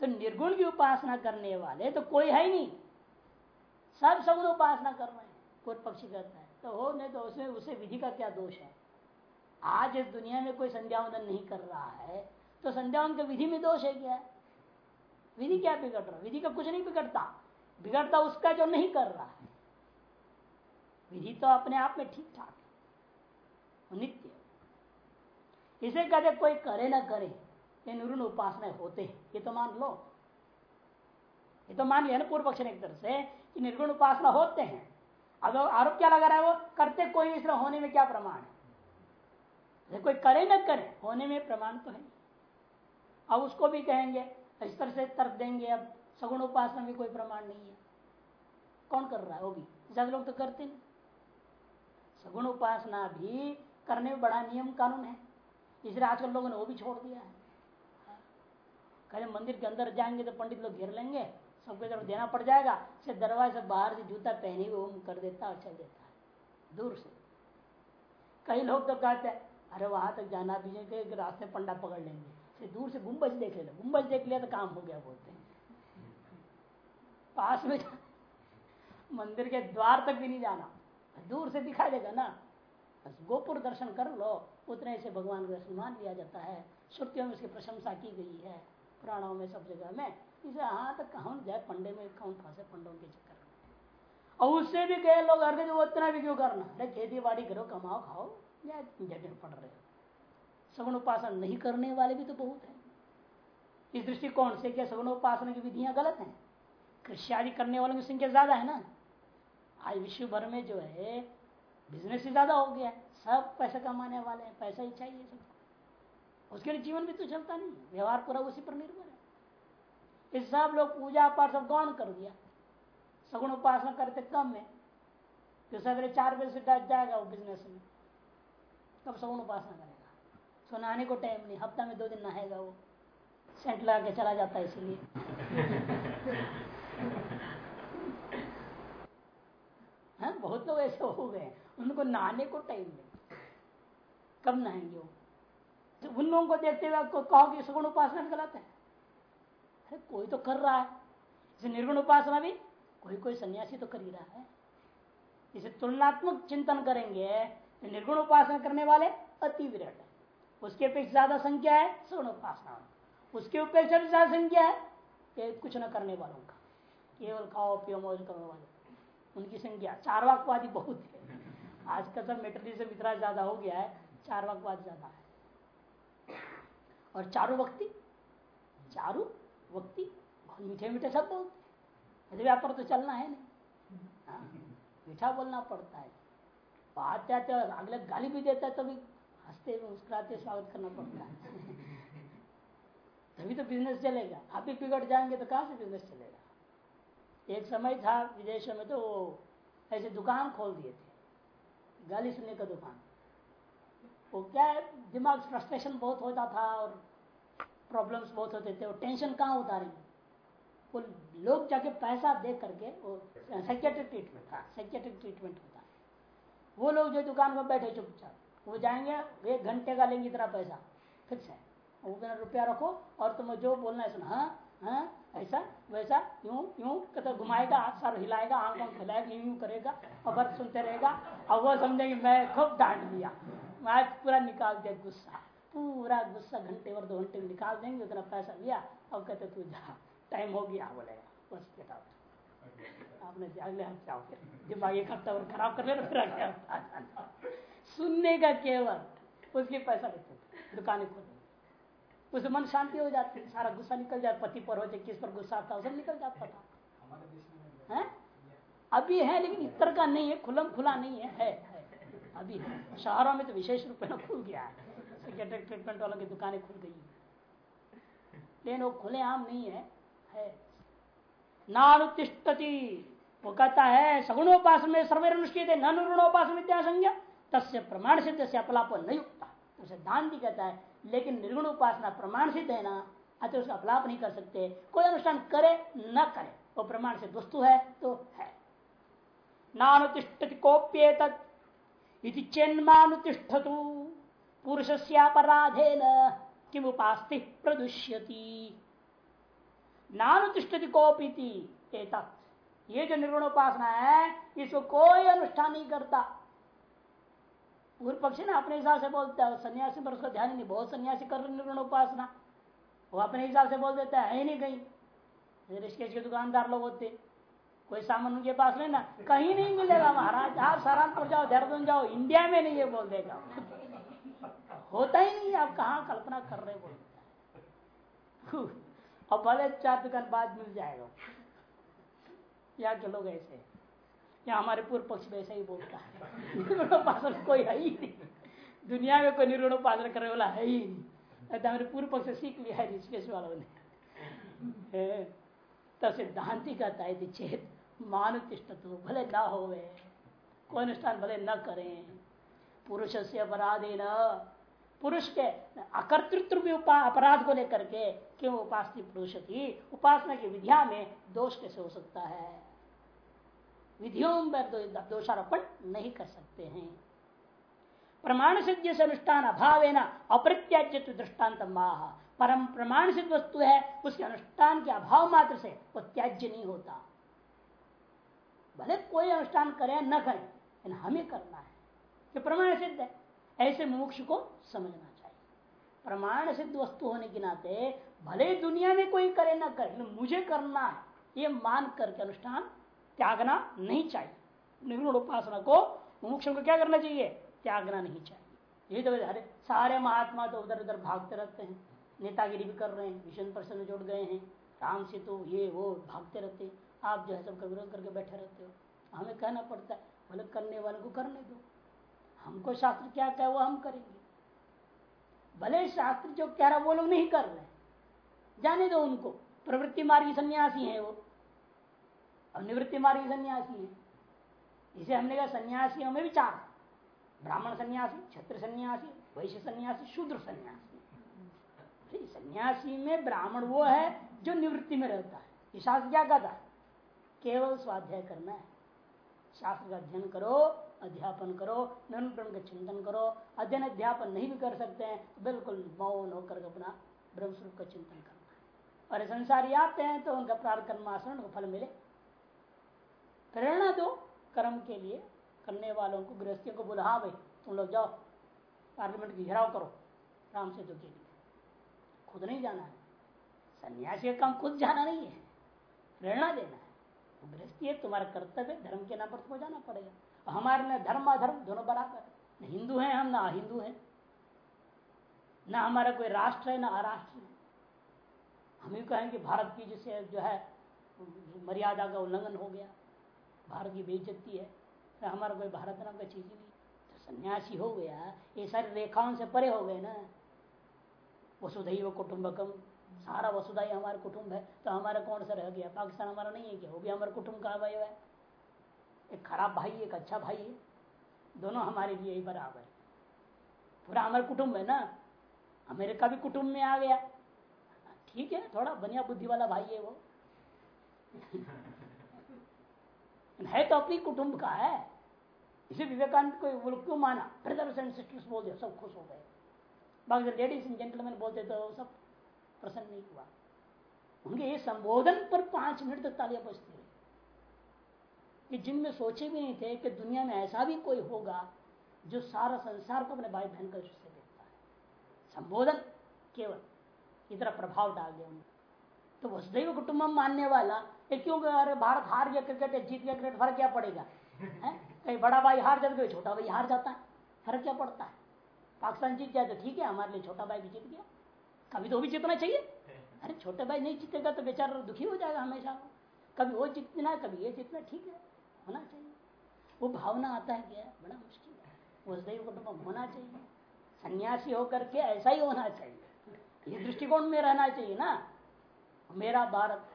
तो निर्गुण की उपासना करने वाले तो कोई है ही नहीं। सब सगुण उपासना कर रहे हैं, कोई पक्षी करता है। तो हो, नहीं तो उसमें, उसे विधि का क्या दोष है? आज इस दुनिया में कोई संध्यावंदन नहीं कर रहा है तो संध्यावन का विधि में दोष है क्या? विधि क्या बिगड़ रहा? विधि का कुछ नहीं बिगड़ता। बिगड़ता उसका जो नहीं कर रहा है। विधि तो अपने आप में ठीक ठाक है नित्य इसे कहते कोई करे ना करे, ये निरुण उपासना होते हैं। ये तो मान लो। ये तो मान लिया ना पूर्व पक्ष ने एक तरह से, कि निर्गुण उपासना होते हैं। अब आरोप क्या लगा रहा है वो? करते कोई इसलिए होने में क्या प्रमाण है? कोई करे न करे, होने में प्रमाण तो है। अब उसको भी कहेंगे, इस तरह से तर्क देंगे, अब सगुण उपासना में कोई प्रमाण नहीं है। कौन कर रहा है? वो भी। ज़्यादा लोग तो करते नहीं। सगुण उपासना भी करने में बड़ा नियम कानून है। इसलिए आजकल लोगों ने वो भी छोड़ दिया है। कहे मंदिर के अंदर जाएँगे तो पंडित लोग घेर लेंगे, सबको जब देना पड़ जाएगा से दरवाजे से बाहर से जूता पहने ओम कर देता और चल देता है। दूर से। कई लोग तो कहते हैं अरे वहाँ तक जाना भी के रास्ते पंडा पकड़ लेंगे। से दूर से गुम्बज देख ले गुम्बज देख लिया तो काम हो गया बोलते हैं। पास में मंदिर के द्वार तक भी नहीं जाना। दूर से दिखा देगा ना। गोपुर दर्शन कर लो। उतने से भगवान का दर्शन मान लिया जाता है। श्रुतियों में उसकी प्रशंसा की गई है। पुराणों में सब जगह में। इसे हाँ तक कौन जाए? पंडे में कौन फंसे पंडों के चक्कर और उससे भी कहे लोग अर्घ उतना भी क्यों करना? अरे खेती बाड़ी करो, कमाओ, खाओ। जगह पड़ रहे सगुण उपासना नहीं करने वाले भी तो बहुत है। इस दृष्टिकोण से क्या सगुण उपासना की विधियाँ गलत हैं? कृषि आदि करने वालों की संख्या ज़्यादा है ना? आज विश्व भर में जो है बिज़नेस ही ज़्यादा हो गया। सब पैसा कमाने वाले हैं, पैसा ही चाहिए सबको। उसके लिए जीवन भी तो चलता नहीं व्यवहार पूरा उसी पर निर्भर है। इस सब लोग पूजा पाठ सब गौण कर दिया। सगुण उपासना करते कम है। जो सवेरे चार बजे से डट जाएगा वो बिज़नेस में। तब सगुण उपासना करेगा। सो नहाने को टाइम नहीं, हफ़्ता में दो दिन नहाएगा वो। सेंट लगा के चला जाता है इसीलिए। हाँ बहुत लोग ऐसे हो गए उनको नहाने को टाइम नहीं। कब नहाएँगे वो? तो उन लोगों को देखते हुए आपको कहो कि सगुण उपासना गलत है। अरे, कोई तो कर रहा है। इसे निर्गुण उपासना भी कोई कोई सन्यासी तो कर ही रहा है। इसे तुलनात्मक चिंतन करेंगे। निर्गुण उपासना करने वाले अति विरट उसके अपेक्षा ज़्यादा संख्या है सगुण उपासना उसके अपेक्षा भी ज़्यादा संख्या है कुछ न करने वालों का। केवल खाओ पियो मौज करने वाले उनकी संख्या चार वाकवादी बहुत है। आजकल सब मेटरिज्म इतना ज़्यादा हो गया है चार वाकवाद ज़्यादा है। और चारू वक्ति? चारू वक्ति बहुत मीठे मीठे होते हैं। व्यापार तो चलना है नहीं। हाँ, मीठा बोलना पड़ता है। आते आते अगले गाली भी देता है, तभी हँसते मुस्कुराते स्वागत करना पड़ता है। तभी तो बिज़नेस चलेगा। आप भी बिगड़ जाएँगे तो कहाँ से बिज़नेस चलेगा? एक समय था, विदेशों में तो वो ऐसे दुकान खोल दिए थे। गाली सुनने का दुकान। वो क्या है, दिमाग फ्रस्ट्रेशन बहुत होता था और प्रॉब्लम्स बहुत होते थे। और टेंशन कहाँ उतारेंगे? वो लोग जाके पैसा दे करके वो साइकेट्रिक ट्रीटमेंट था साइकेट्रिक ट्रीटमेंट होता है वो लोग जो दुकान पर बैठे चुपचाप, वो जाएँगे, एक घंटे का लेंगे इतना पैसा फिक्स से, वो कहना, रुपया रखो और तुम जो बोलना है सुना। हाँ हाँ ऐसा, वैसा, यूँ यूँ कतर घुमाएगा सार हिलाएगा, आँख आँख हिलाएगा यूँ यूँ करेगा, और बस सुनते रहेगा। और वो समझेंगे, मैं खूब डांट दिया, आज पूरा निकाल दिया गुस्सा, पूरा गुस्सा, घंटे और दो घंटे में निकाल देंगे उतना पैसा लिया। और कहते, तू जा, टाइम हो गया बोलेगा बस आउट आपने अगले हफ़्ते आओ फिर दिमाग एक हफ़्ता खराब कर लेना फिर अगले सुनने का केवल उसके पैसा देते दुकानें खोल उसे मन शांति हो जाती सारा गुस्सा निकल जाता पति पर हो चाहे किस पर गुस्सा आता सब निकल जाता था है अभी है लेकिन इतर का नहीं है खुलम खुला नहीं है है, है। अभी है शहरों में तो विशेष रूप में खुल गया है साइकेट्रिक ट्रीटमेंट वालों की दुकानें खुल गई लेकिन वो खुले आम नहीं है है नानुतिष्ठति वो कहता है सगुणोपास में सर्वे अनुष्ठित है नुणोपास विद्या संज्ञा तस्य प्रमाण सिद्ध से अपलाप नहीं युक्ता। तो सिद्धांत कहता है, लेकिन निर्गुण उपासना प्रमाण सिद्ध है ना, अतः उसका अपलाप नहीं कर सकते। कोई अनुष्ठान करे, न करे। वो प्रमाण से वस्तु है तो है। नानुतिष्ठति कोप्येत चेन्मानुतिष्ठतु। पुरुष अपराधेन किम उपास्ति प्रदुष्यति। नानुतिष्ठति कोपीति ये जो निर्गुण उपासना है, इसको कोई अनुष्ठान नहीं करता। पूर्व पक्षी ना अपने हिसाब से बोलता है सन्यासी पर उसका ध्यान नहीं, बहुत सन्यासी कर रहे निर्गुण उपासना वो अपने हिसाब से बोल देता है नहीं कहीं। ऋषिकेश के दुकानदार लोग होते। कोई सामान उनके पास लेना कहीं नहीं मिलेगा महाराज। आप सहारनपुर जाओ, देहरादून जाओ, इंडिया में नहीं ये बोल देगा। होता ही नहीं, आप कहा कल्पना कर रहे बोल और भले चार दुकान बाद मिल जाएगा। या के लोग ऐसे। यहाँ हमारे पूर्व पक्ष में ऐसा ही बोलता है। निर्गुणोपासना कोई है ही नहीं। दुनिया में कोई निर्गुणोपासना करने वाला है ही नहीं। हमारे पूर्व पक्ष से सीख लिया है ऋषिकेश वालों ने। तो सिद्धांति कहता है चेत मानुतिष्ठ तो भले न हो कोई अनुष्ठान भले न करें। पुरुष से अपराधे न पुरुष के अकर्तृत्व अपराध को लेकर के क्यों उपासना पुरुष की? उपासना की विद्या में दोष कैसे हो सकता है? विधियों में दोषारोपण नहीं कर सकते हैं। प्रमाण सिद्ध से अनुष्ठान अभाव है ना अप्रत्याज्य दृष्टांत माह परम प्रमाण सिद्ध वस्तु है, उसके अनुष्ठान के अभाव मात्र से वो त्याज्य नहीं होता। भले कोई अनुष्ठान करे, न करे, लेकिन हमें करना है। कि प्रमाण सिद्ध है। ऐसे मोक्ष को समझना चाहिए। प्रमाण सिद्ध वस्तु होने के नाते, भले दुनिया में कोई करे, ना करे मुझे करना है। ये मान करके अनुष्ठान त्यागना नहीं चाहिए। निर्गुण उपासना को मुमुक्ष को क्या करना चाहिए? त्यागना नहीं चाहिए। यही तो अरे सारे महात्मा तो उधर उधर भागते रहते हैं। नेतागिरी भी कर रहे हैं विष्णु प्रसन्न जुड़ गए हैं। राम से तो ये वो भागते रहते हैं। आप जो है सबका विरोध करके बैठे रहते हो। हमें कहना पड़ता है बोले करने वाले को करने दो। हमको शास्त्र क्या कहे, वो हम करेंगे। भले शास्त्र जो कह रहा वो लोग नहीं कर रहे जाने दो उनको। प्रवृत्ति मार्गी सन्यासी है वो। अब निवृत्ति मार्ग सन्यासी है। इसे हमने कहा सन्यासियों में विचार। ब्राह्मण सन्यासी छत्र सन्यासी, वैश्य सन्यासी, शूद्र सन्यासी। सन्यासी में ब्राह्मण वो है जो निवृत्ति में रहता है। शास्त्र क्या कहता है? केवल स्वाध्याय करना है। शास्त्र का अध्ययन करो, अध्यापन करो निरंतर का चिंतन करो। अध्ययन, अध्यापन नहीं भी कर सकते हैं तो बिल्कुल मौन होकर अपना ब्रह्मस्वरूप का चिंतन करना है। और संसारी आते हैं तो उनका प्रार्थ कर्म को फल मिले। प्रेरणा दो कर्म के लिए। करने वालों को, गृहस्थियों को बोला हाँ भाई, तुम लोग जाओ, पार्लियामेंट की घेराव करो, राम सेतु के लिए। खुद नहीं जाना है। सन्यासी का काम खुद जाना नहीं है। प्रेरणा देना है। गृहस्थी है, तुम्हारा कर्तव्य धर्म के नाम पर तुमको जाना पड़ेगा। हमारे लिए धर्म अधर्म दोनों बराबर न हिंदू हैं हम, ना अहिंदू हैं। न हमारा कोई राष्ट्र है, ना अराष्ट्र है। हम ही कहेंगे, भारत की जिसे जो है, मर्यादा का उल्लंघन हो गया। भारत की बेइज्जती है। तो हमारा कोई भारत नाम का चीज़ ही नहीं। तो सन्यासी हो गया, ये सारी रेखाओं से परे हो गए ना। वसुधैव कुटुम्बकम सारा वसुधा ही हमारे कुटुंब है। तो हमारा कौन सा रह गया? पाकिस्तान हमारा नहीं है क्या? वो भी हमारे कुटुंब का अवयव है। एक खराब भाई, एक अच्छा भाई है। दोनों हमारे लिए ही बराबर है। पूरा हमारे कुटुंब है ना। अमेरिका भी कुटुंब में आ गया। ठीक है, थोड़ा बनिया बुद्धि वाला भाई है वो। है तो अपनी कुटुंब का है। इसे विवेकानंद को क्यों माना? ब्रदर्स एंड बोल दिया, सब खुश हो गए। बाकी लेडीज़ एंड जेंटलमैन बोलते तो सब प्रसन्न नहीं हुआ। उनके ये संबोधन पर पाँच मिनट तक तालियाँ बजती रही। कि जिनमें सोचे भी नहीं थे कि दुनिया में ऐसा भी कोई होगा जो सारा संसार को अपने भाई बहन का दृष्टि देखता है। संबोधन केवल इतना प्रभाव डाल दिया उनका तो वसुदैव कुटुंबम मानने वाला क्यों अरे भारत हार गया क्रिकेट जीत गया क्रिकेट, फ़र्क क्या पड़ेगा? है? कहीं बड़ा भाई हार जाता है छोटा भाई हार जाता है। फ़र्क क्या पड़ता है? पाकिस्तान जीत जाए तो ठीक है, हमारे लिए छोटा भाई भी जीत गया। कभी तो भी जीतना चाहिए। अरे छोटे भाई नहीं जीतेगा तो बेचारा दुखी हो जाएगा हमेशा। कभी वो जीतना, कभी ये जीतना, ठीक है, होना चाहिए। वो भावना आता है क्या बड़ा मुश्किल है। वसुदैव कुटुंब होना चाहिए। सन्यासी होकर के ऐसा ही होना चाहिए। ये दृष्टिकोण में रहना चाहिए ना। मेरा भारत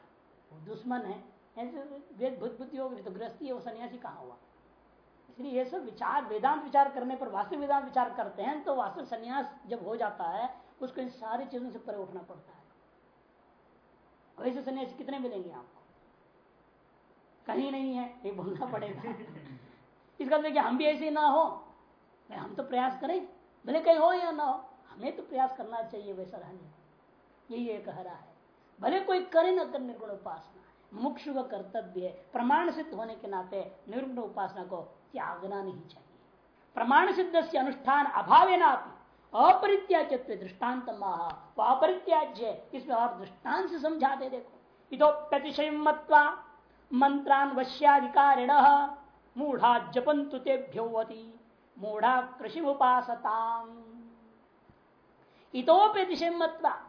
दुश्मन है। ऐसे वेद भूत बुद्धि होगी तो गृहस्थी है, वो सन्यासी कहाँ हुआ? इसलिए ये सब विचार, वेदांत विचार करने पर वास्तविक वेदांत विचार करते हैं तो वास्तविक संन्यास जब हो जाता है, उसको इन सारी चीज़ों से परे उठना पड़ता है। वैसे सन्यासी कितने मिलेंगे आपको? कहीं नहीं है ये बोलना पड़ेगा। इसका मतलब हम भी ऐसे ना हो। हम तो प्रयास करें, भले कहीं हो या ना हो, हमें तो प्रयास करना चाहिए, वैसा रहने। यही एक हरा है। भले कोई करे न कर निर्गुण उपासना। मुक्षु का कर्तव्य है। प्रमाण सिद्ध होने के नाते निर्गुण उपासना को त्यागना नहीं चाहिए। प्रमाण सिद्ध से अनुष्ठान अभाव अपरित्याज्य दृष्टांत महा अपरित्याज्य इसमें और दृष्टान से समझा दे देखो। इतोप्यतिशय मत्वा मंत्रान वश्याधिकारिण मूढ़ा जपंतु तेभ्योवती मूढ़ा कृषि उपासता इतोप्यतिशय मत्वा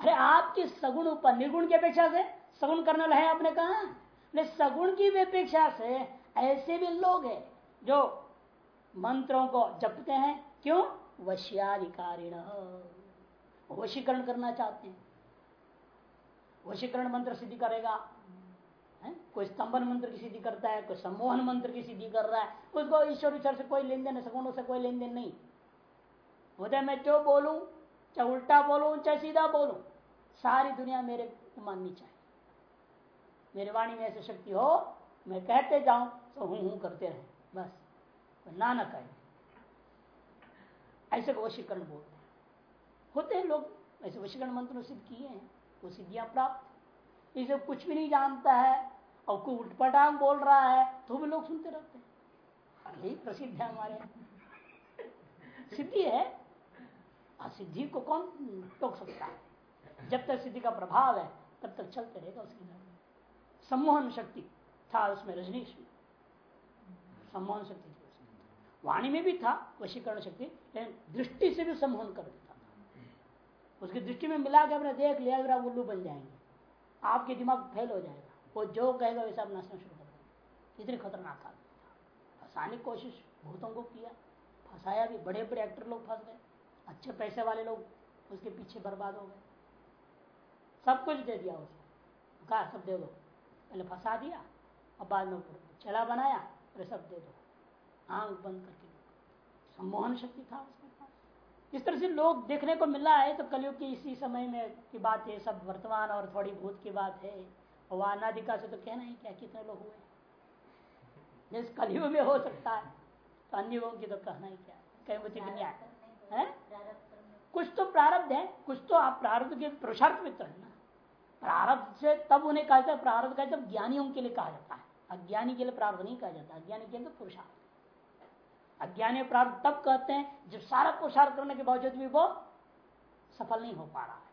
अरे आपकी सगुण ऊपर निर्गुण की अपेक्षा से सगुण करना है आपने कहा? सगुण की अपेक्षा से ऐसे भी लोग हैं जो मंत्रों को जपते हैं। क्यों? वश्याधिकारिण। वशीकरण करना चाहते हैं। वशीकरण मंत्र सिद्धि करेगा। है? कोई स्तंभन मंत्र की सिद्धि करता है, कोई सम्मोहन मंत्र की सिद्धि कर रहा है। उसको ईश्वर ईश्वर से कोई लेन देन है सगुणों से कोई लेन देन नहीं होता मैं जो बोलूँ? चाहे उल्टा बोलूँ, चाहे सीधा बोलूँ। सारी दुनिया मेरे को माननी चाहिए। मेरे वाणी में ऐसी शक्ति हो, मैं कहते जाऊँ तो हूँ हूँ करते रहे। बस। तो ना न कहे। ऐसे वशीकरण बोलते हैं। होते हैं लोग, ऐसे वशीकरण मंत्र सिद्ध किए हैं वो सिद्धियाँ प्राप्त। इसे कुछ भी नहीं जानता है, और कोई उठपटांग बोल रहा है तो भी लोग सुनते रहते हैं। यही प्रसिद्ध है हमारे सिद्धि है। सिद्धि को कौन टोक सकता है? जब तक सिद्धि का प्रभाव है, तब तक चलते रहेगा उसकी सम्मोहन शक्ति था उसमें रजनीश में। सम्मोहन शक्ति थी वाणी में भी था, वशीकरण शक्ति, लेकिन दृष्टि से भी सम्मोहन कर देता था। उसकी दृष्टि में मिला के अपने देख लिया अगर आप उल्लू बन जाएँगे। आपके दिमाग फेल हो जाएगा। वो जो कहेगा, वैसा आप नाचना शुरू कर देंगे इतनी खतरनाक था। फंसाने की कोशिश, भूतों को किया। फंसाया भी। बड़े बड़े एक्टर लोग फंस गए। अच्छे पैसे वाले लोग उसके पीछे बर्बाद हो गए। सब कुछ दे दिया उसको कहा सब दे दो। पहले फंसा दिया और बाद में चला बनाया अरे सब दे दो। आँख बंद करके सम्मोहन शक्ति था उसके पास। इस तरह से लोग देखने को मिला है तो कलयुग की इसी समय में की बात है सब वर्तमान और थोड़ी भूत की बात है। और अनाधिका से तो कहना ही क्या कितने लोग हुए जिस कलयुग में हो सकता है तो अन्य लोगों की तो कहना ही क्या कहीं मुझे न्याय है। कुछ तो प्रारब्ध है कुछ तो आप प्रारब्ध के पुरुषार्थ मित्र है ना। प्रारब्ध से तब उन्हें कहा जाता है, प्रारब्ध का जब ज्ञानियों के लिए कहा जाता है। अज्ञानी के लिए प्रारब्ध नहीं कहा जाता, अज्ञानी के लिए तो पुरुषार्थ। अज्ञानी प्रारब्ध तब कहते हैं, जब सारा पुरुषार्थ करने के बावजूद भी वो सफल नहीं हो पा रहा है।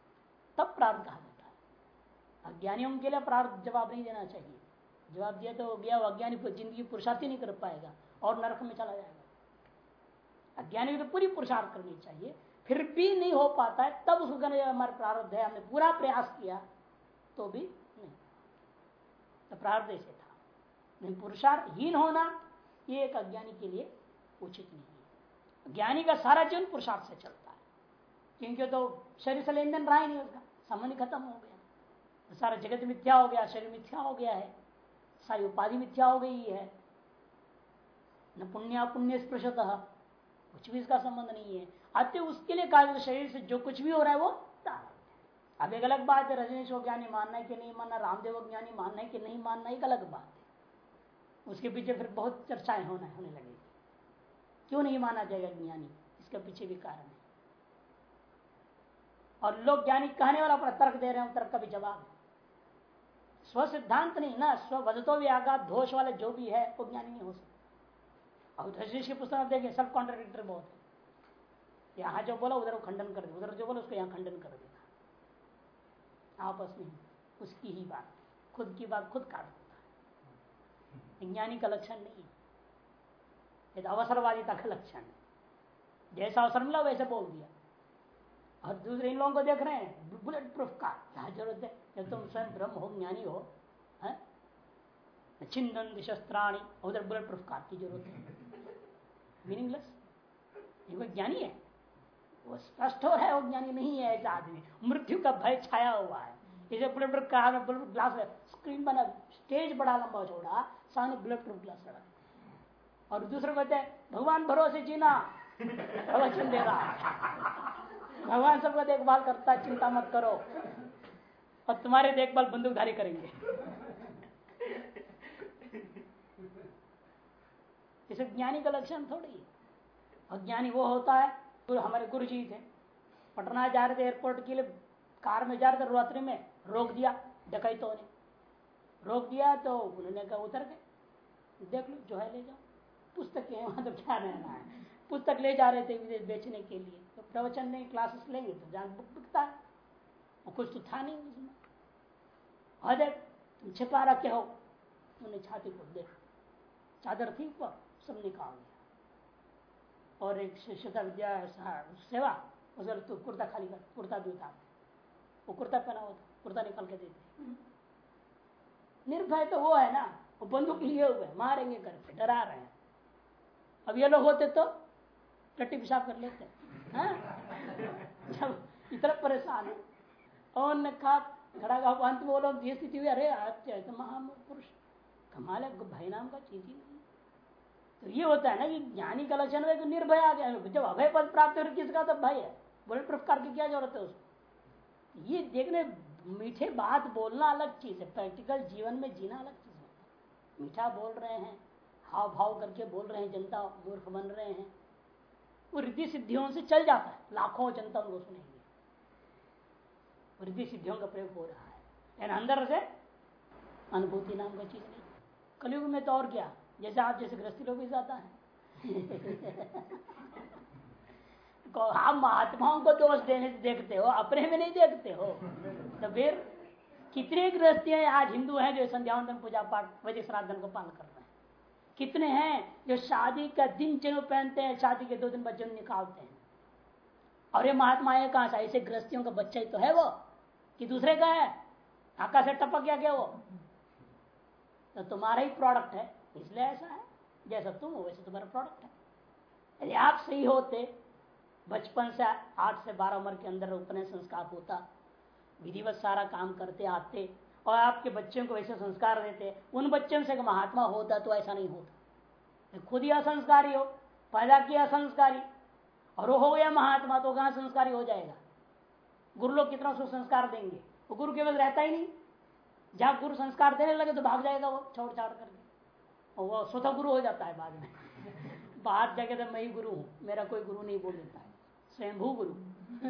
तब प्रारब्ध कहा जाता है। अज्ञानियों के लिए प्रारब्ध जवाब नहीं देना चाहिए। जवाब दिया तो गया अज्ञानी ज़िंदगी पुरुषार्थ ही नहीं कर पाएगा और नरक में चला जाएगा। अज्ञानी की तो पूरी पुरुषार्थ करनी चाहिए, फिर भी नहीं हो पाता है, तब उसको कहना हमारे प्रारब्ध है, हमने पूरा प्रयास किया। तो भी नहीं। तो प्रारब्ध ऐसे था। पुरुषार्थहीन होना ये एक अज्ञानी के लिए उचित नहीं है। ज्ञानी का सारा जीवन पुरुषार्थ से चलता है। क्योंकि तो शरीर से लेन देन रहा ही नहीं उसका। संबंध खत्म हो गया। तो सारा जगत मिथ्या हो गया, शरीर मिथ्या हो गया है। सारी उपाधि मिथ्या हो गई है। न पुण्य पुण्य स्पृशतः। कुछ भी इसका संबंध नहीं है। अतः उसके लिए कार्य शरीर से जो कुछ भी हो रहा है, वो अब एक अलग बात है, रजनीश को ज्ञानी मानना है कि नहीं मानना, रामदेव को ज्ञानी मानना है कि नहीं मानना, एक अलग बात है। उसके पीछे फिर बहुत चर्चाएँ होना, होने लगेगी। क्यों नहीं माना जाएगा ज्ञानी? इसके पीछे भी कारण है। और लोग ज्ञानी कहने वाला अपना तर्क दे रहे हैं, तर्क का भी जवाब है। स्व सिद्धांत नहीं ना, स्व वजतो भी आघात, दोष वाले जो भी है, वो ज्ञानी नहीं हो सकता। और रजनीश की पुस्तक देखें, सब कॉन्ट्राडिक्टर बहुत है। यहाँ जो बोला, उधर वो खंडन कर दे, उधर जो बोला, उसको यहाँ खंडन कर देगा आपस में उसकी ही बात। खुद की बात खुद काट देता है। ज्ञानी का लक्षण नहीं है। ये तो अवसरवादिता का लक्षण है। जैसा अवसर मिला वैसे बोल दिया। और दूसरे इन लोगों को देख रहे हैं बुलेट प्रूफ का क्या ज़रूरत है? जब तुम स्वयं ब्रह्म हो, ज्ञानी हो छिंदन शस्त्राणी उधर बुलेट प्रूफ कार की ज़रूरत है। मीनिंगलेस ये कोई ज्ञानी है? वो स्पष्ट हो रहा है, वो ज्ञानी नहीं है ऐसा आदमी। मृत्यु का भय छाया हुआ है। इसे bullet proof car bullet glass screen बना स्टेज बड़ा लंबा छोड़ा सामने बुलेट प्रूफ ग्लास लगा और दूसरे कहते हैं, भगवान भरोसे जीना। प्रवचन दे रहा भगवान सबका देखभाल करता है, चिंता मत करो। और तुम्हारे देखभाल बंदूकधारी करेंगे। इसे ज्ञानी का लक्षण थोड़ी अज्ञानी वो होता है तो हमारे गुरु जी थे। पटना जा रहे थे एयरपोर्ट के लिए कार में जा रहे थे रात्रि में, रोक दिया, डकैतों ने। रोक दिया तो उन्होंने कहा, उतर गए देख लो, जो है ले जाओ। पुस्तक है वहाँ तो क्या रहना है? पुस्तक ले जा रहे थे विदेश बेचने के लिए। तो प्रवचन नहीं क्लासेस लेंगे तो जान, बुक बिकता है। और कुछ तो था नहीं उसमें। अरे तुम छिपा रखे हो। उन्हें छाती को देख, चादर थी पर सब निकाल और एक शिष्यता विद्या सेवा उधर तो कुर्ता खाली कर कुर्ता भी उतार वो कुर्ता पहना था कुर्ता निकाल के देते। निर्भय तो वो है ना वो बंदूक लिए हुए मारेंगे करके डरा रहे हैं। अब ये लोग होते तो टट्टी पिशाब कर लेते हाँ? जब इतना परेशान है। और ने कहा खड़ा का अंत में लोग ये स्थिति हुई अरे आज तो महापुरुष कमाल है भाई नाम का चीज़ ही तो ये होता है ना कि ज्ञानी का लक्षण है निर्भय आ गया जब अभय पद प्राप्त हो किसका? तो भय है। बोले, प्रकार की क्या ज़रूरत है उसको? ये देखने, मीठे बात बोलना अलग चीज़ है। प्रैक्टिकल जीवन में जीना अलग चीज़ होता है। मीठा बोल रहे हैं हाव भाव करके बोल रहे हैं, जनता मूर्ख बन रहे हैं। वो रिद्धि सिद्धियों से चल जाता है। लाखों जनता उनको सुनेंगे। रिद्धि सिद्धियों का प्रयोग हो रहा है। अंदर से अनुभूति नाम का चीज़ नहीं। कलयुग में तो और क्या? जैसे आप जैसे गृहस्थी लोग भी जाता है। आप महात्माओं को दोष देने देखते हो, अपने में नहीं देखते हो। तो फिर कितने गृहस्थियाँ आज हिंदू हैं जो संध्यावंदन पूजा पाठ वैदिक श्राद्धन को पालन कर रहे हैं? कितने हैं जो शादी का दिन चलो पहनते हैं, शादी के दो दिन बच्चे निकालते हैं? और ये महात्मा है कहाँ से? ऐसे गृहस्थियों का बच्चा ही तो है वो, कि दूसरे का है? आका से टपक गया क्या वो? तो तुम्हारा ही प्रोडक्ट है। इसलिए ऐसा है, जैसा तुम हो, वैसे तुम्हारा प्रोडक्ट है। यदि आप सही होते, बचपन से आठ से बारह उम्र के अंदर उपनय संस्कार होता, विधिवत सारा काम करते, आते, और आपके बच्चों को वैसे संस्कार देते, उन बच्चों से महात्मा होता तो ऐसा नहीं होता। खुद ही असंस्कारी हो, पैदा किया संस्कारी, और हो गया महात्मा तो कहाँ संस्कारी हो जाएगा? गुरु लोग कितना उसको संस्कार देंगे? वो गुरु केवल रहता ही नहीं। जहाँ गुरु संस्कार देने लगे तो भाग जाएगा वो छोड़ छाड़ करके। और वो स्वतः गुरु हो जाता है बाद में। बाहर जाके तो मैं ही गुरु हूँ, मेरा कोई गुरु नहीं बोल देता है। स्वयंभू गुरु।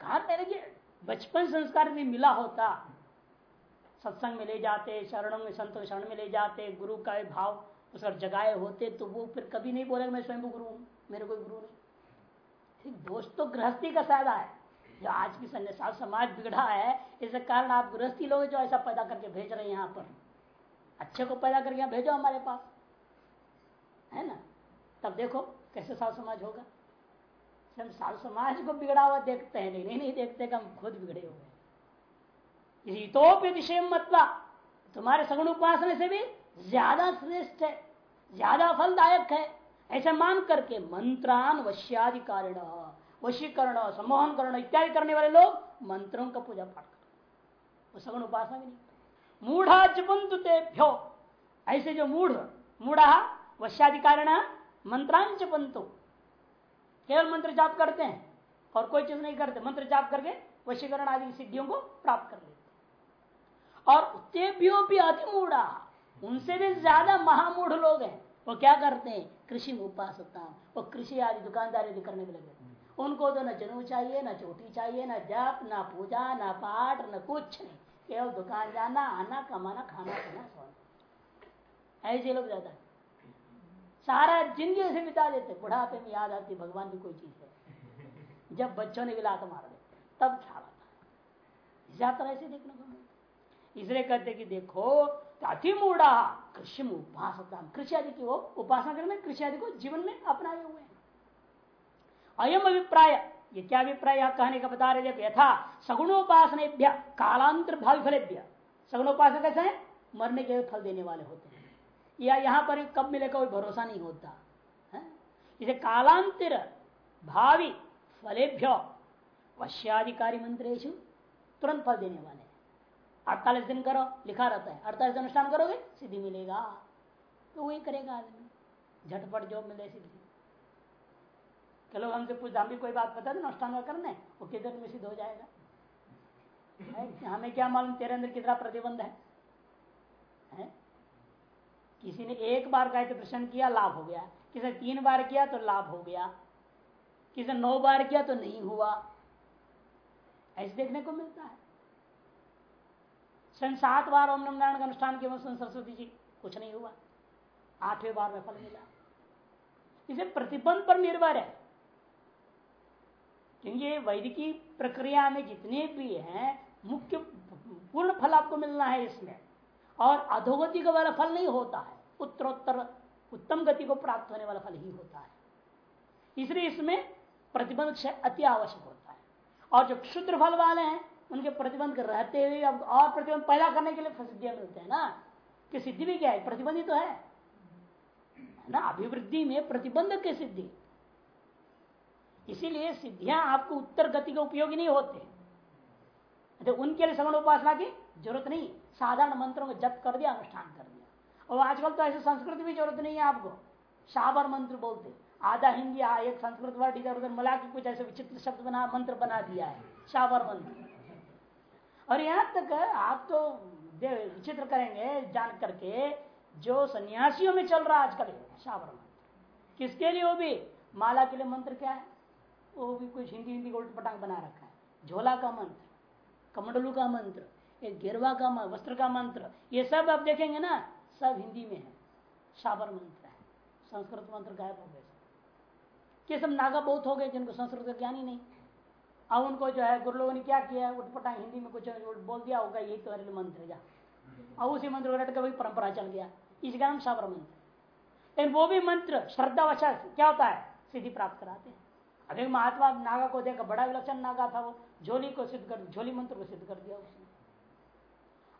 कहा मेरे बचपन संस्कार भी मिला होता। सत्संग में ले जाते, शरणों में संतों शरण में ले जाते, गुरु का भाव उस पर जगाए होते तो वो फिर कभी नहीं बोलेगा मैं स्वयं गुरु हूँ, मेरे कोई गुरु नहीं। दोष तो गृहस्थी का फ़ायदा है, जो आज की संसार समाज बिगड़ा है, इस कारण आप गृहस्थी लोग जो ऐसा पैदा करके भेज रहे हैं यहाँ पर। अच्छे को पैदा करके भेजो हमारे पास। है ना? तब देखो कैसे साल समाज होगा। हम साल समाज को बिगड़ा हुआ देखते हैं, नहीं नहीं देखते हम खुद बिगड़े हुए तो विषय मतवा, तुम्हारे सगुण उपासना से भी ज़्यादा श्रेष्ठ है, ज़्यादा फलदायक है। ऐसे मान करके मंत्रान वश्याधिकारिण वशीकरण, सम्मोहन करण इत्यादि करने वाले लोग मंत्रों का पूजा पाठ कर। वो सगुण उपासना भी नहीं मूढ़ा जबंतु भ्यो ऐसे जो मूढ़, मूढ़ा, वश्याधिकारिण मंत्रांच पंतु केवल मंत्र जाप करते हैं और कोई चीज़ नहीं करते। मंत्र जाप करके वशीकरण आदि की सिद्धियों को प्राप्त कर लेते और तेभ्यो भी अति मूढ़ा उनसे भी ज़्यादा महामूढ़ लोग हैं। वो क्या करते हैं? कृषि में उपास उपासकता। वो कृषि आदि दुकानदारी करने में लगे उनको तो न जनू चाहिए, न चोटी चाहिए, न जाप, न पूजा, न पाठ, न कुछ नहीं। केवल दुकान जाना, आना, कमाना, खाना पीना, सोना। ऐसे लोग ज़्यादा। सारा ज़िंदगी से बिता देते। बुढ़ापे में याद आती, भगवान की कोई चीज़ है जब बच्चों ने लात मार दे, तब ख्याल आता ज़्यादा ऐसे देखने को मिलता इसलिए कहते कि देखो, अति मूढ़ा कृषि उपासता कृषि आदि की वो उपासना करने कृषि आदि को जीवन में अपनाए हुए हैं। अयम अभिप्राय ये क्या अभिप्राय कहने का बता रहे देखो यथा सगुणोपासने कालांतर भावी फलेभ्य सगुणोपासना कैसे है? मरने के फल देने वाले होते हैं। या यहाँ पर कब मिलेगा कोई भरोसा नहीं होता, है? इसे कालांतर भावी फलेभ्य वश्याधिकारी मंत्रेशु तुरंत फल देने वाले अड़तालीस दिन करो, लिखा रहता है। अड़तालीस दिन अनुष्ठान करोगे, सिद्धि मिलेगा। तो वही करेगा आदमी। झटपट जॉब मिले चलो हमसे पूछ हम भी कोई बात बता देना अनुष्ठान करने वो किधर में सिद्ध हो जाएगा? हमें क्या मालूम तेरे अंदर कितना प्रतिबंध है, है? किसी ने एक बार गायत्री प्रश्न किया लाभ हो गया। किसी ने तीन बार किया तो लाभ हो गया। किसी ने नौ बार किया तो नहीं हुआ। ऐसे देखने को मिलता है। स्वयं सात बार ओम नम नारायण का अनुष्ठान किया सरस्वती जी कुछ नहीं हुआ। आठवें बार में फल मिला। इसे प्रतिबंध पर निर्भर है। क्योंकि वैदिकी प्रक्रिया में जितने भी हैं, मुख्य पूर्ण फल आपको मिलना है इसमें। और अधोगति का वाला फल नहीं होता है, उत्तरोत्तर, उत्तम गति को प्राप्त होने वाला फल ही होता है। इसलिए इसमें प्रतिबंध अति आवश्यक होता है। और जो क्षुद्र फल वाले हैं, उनके प्रतिबंध रहते हुए अब और प्रतिबंध पैदा करने के लिए सिद्धियाँ मिलते हैं ना। कि सिद्धि भी क्या है? प्रतिबंधित तो है ना? अभिवृद्धि में प्रतिबंध के सिद्धि। इसीलिए सिद्धियाँ आपको उत्तर गति के उपयोगी नहीं होते। तो उनके लिए सगुण उपासना की ज़रूरत नहीं। साधारण मंत्रों को जप कर दिया, अनुष्ठान कर दिया। और आजकल तो ऐसे संस्कृत भी ज़रूरत नहीं है आपको। शाबर मंत्र बोलते आधा हिंदी एक संस्कृत वर्ड इधर उधर मिला के कुछ ऐसे विचित्र शब्द बना, मंत्र बना दिया है। शाबर मंत्र। और यहाँ तक आप तो विचित्र करेंगे, जान करके जो सन्यासियों में चल रहा आजकल शाबर मंत्र। किसके लिए वो भी? माला के लिए मंत्र क्या है? वो भी कुछ हिंदी हिंदी उल्ट पटांग बना रखा है। झोला का मंत्र, कमंडलू का मंत्र, एक गिरवा का वस्त्र का मंत्र, ये सब आप देखेंगे ना, सब हिंदी में है। साबर मंत्र है। संस्कृत मंत्र गायब हो गए ये सब नागा बहुत हो गए जिनको संस्कृत का ज्ञान ही नहीं। अब उनको जो है, गुरु लोगों ने क्या किया है उठपटा हिंदी में कुछ बोल दिया होगा, यही तो हरे मंत्र जा और उसी मंत्र को रट कर वही परंपरा चल गया। इस कारण साबर मंत्र। लेकिन वो भी मंत्र श्रद्धावशा क्या होता है? सिद्धि प्राप्त कराते हैं। अभी महात्मा नागा को देखा बड़ा विलक्षण नागा था वो। झोली को सिद्ध कर, झोली मंत्र को सिद्ध कर दिया उसने।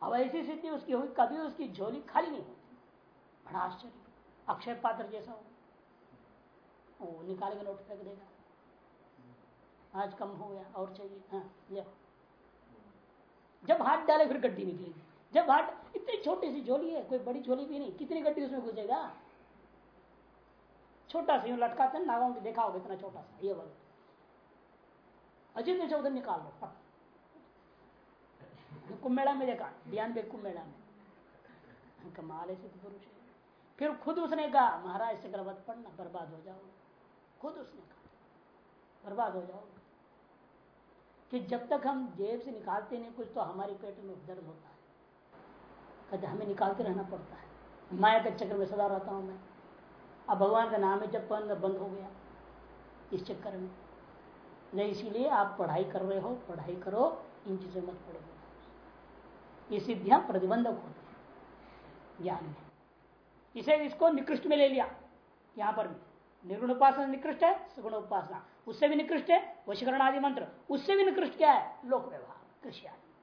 अब ऐसी स्थिति उसकी हुई, कभी उसकी झोली खाली नहीं होती। बड़ा आश्चर्य। अक्षय पात्र जैसा हो वो के नोट फेंक देगा। आज कम हो गया, और चाहिए। हाँ ले जब हाथ डाले, फिर गड्डी निकलेगी। जब हाथ, इतनी छोटी सी झोली है, कोई बड़ी झोली भी नहीं। कितनी गड्डी उसमें घुसेगा? छोटा सा लटकाते हैं, नागों के देखा होगा इतना छोटा सा, ये वाला। अजित ने चौधरी निकाल लो पट कुंभ मेला में देखा ध्यान पे कुंभ मेला में। कमाल ऐसे तो पुरुष है। फिर खुद उसने कहा, महाराज चक्रवत पढ़ना बर्बाद हो जाओ। खुद उसने कहा, बर्बाद हो जाओ। कि जब तक हम जेब से निकालते नहीं, कुछ तो हमारे पेट में दर्द होता है। कहते हमें निकालते रहना पड़ता है। माया के चक्र में सदा रहता हूँ मैं। अब भगवान का नाम है जब बंद हो गया। इस चक्कर में। नहीं इसीलिए आप पढ़ाई कर रहे हो, पढ़ाई करो, इन चीज़ों मत पढ़ो। ये सिद्धियाँ प्रतिबंधक होते हैं। ज्ञान में। इसे इसको निकृष्ट में ले लिया। यहाँ पर निर्गुण उपासना निकृष्ट है, सगुण उपासना। उससे भी निकृष्ट है, वशीकरण आदि मंत्र। उससे भी निकृष्ट क्या है? लोक व्यवहार कृषि आदि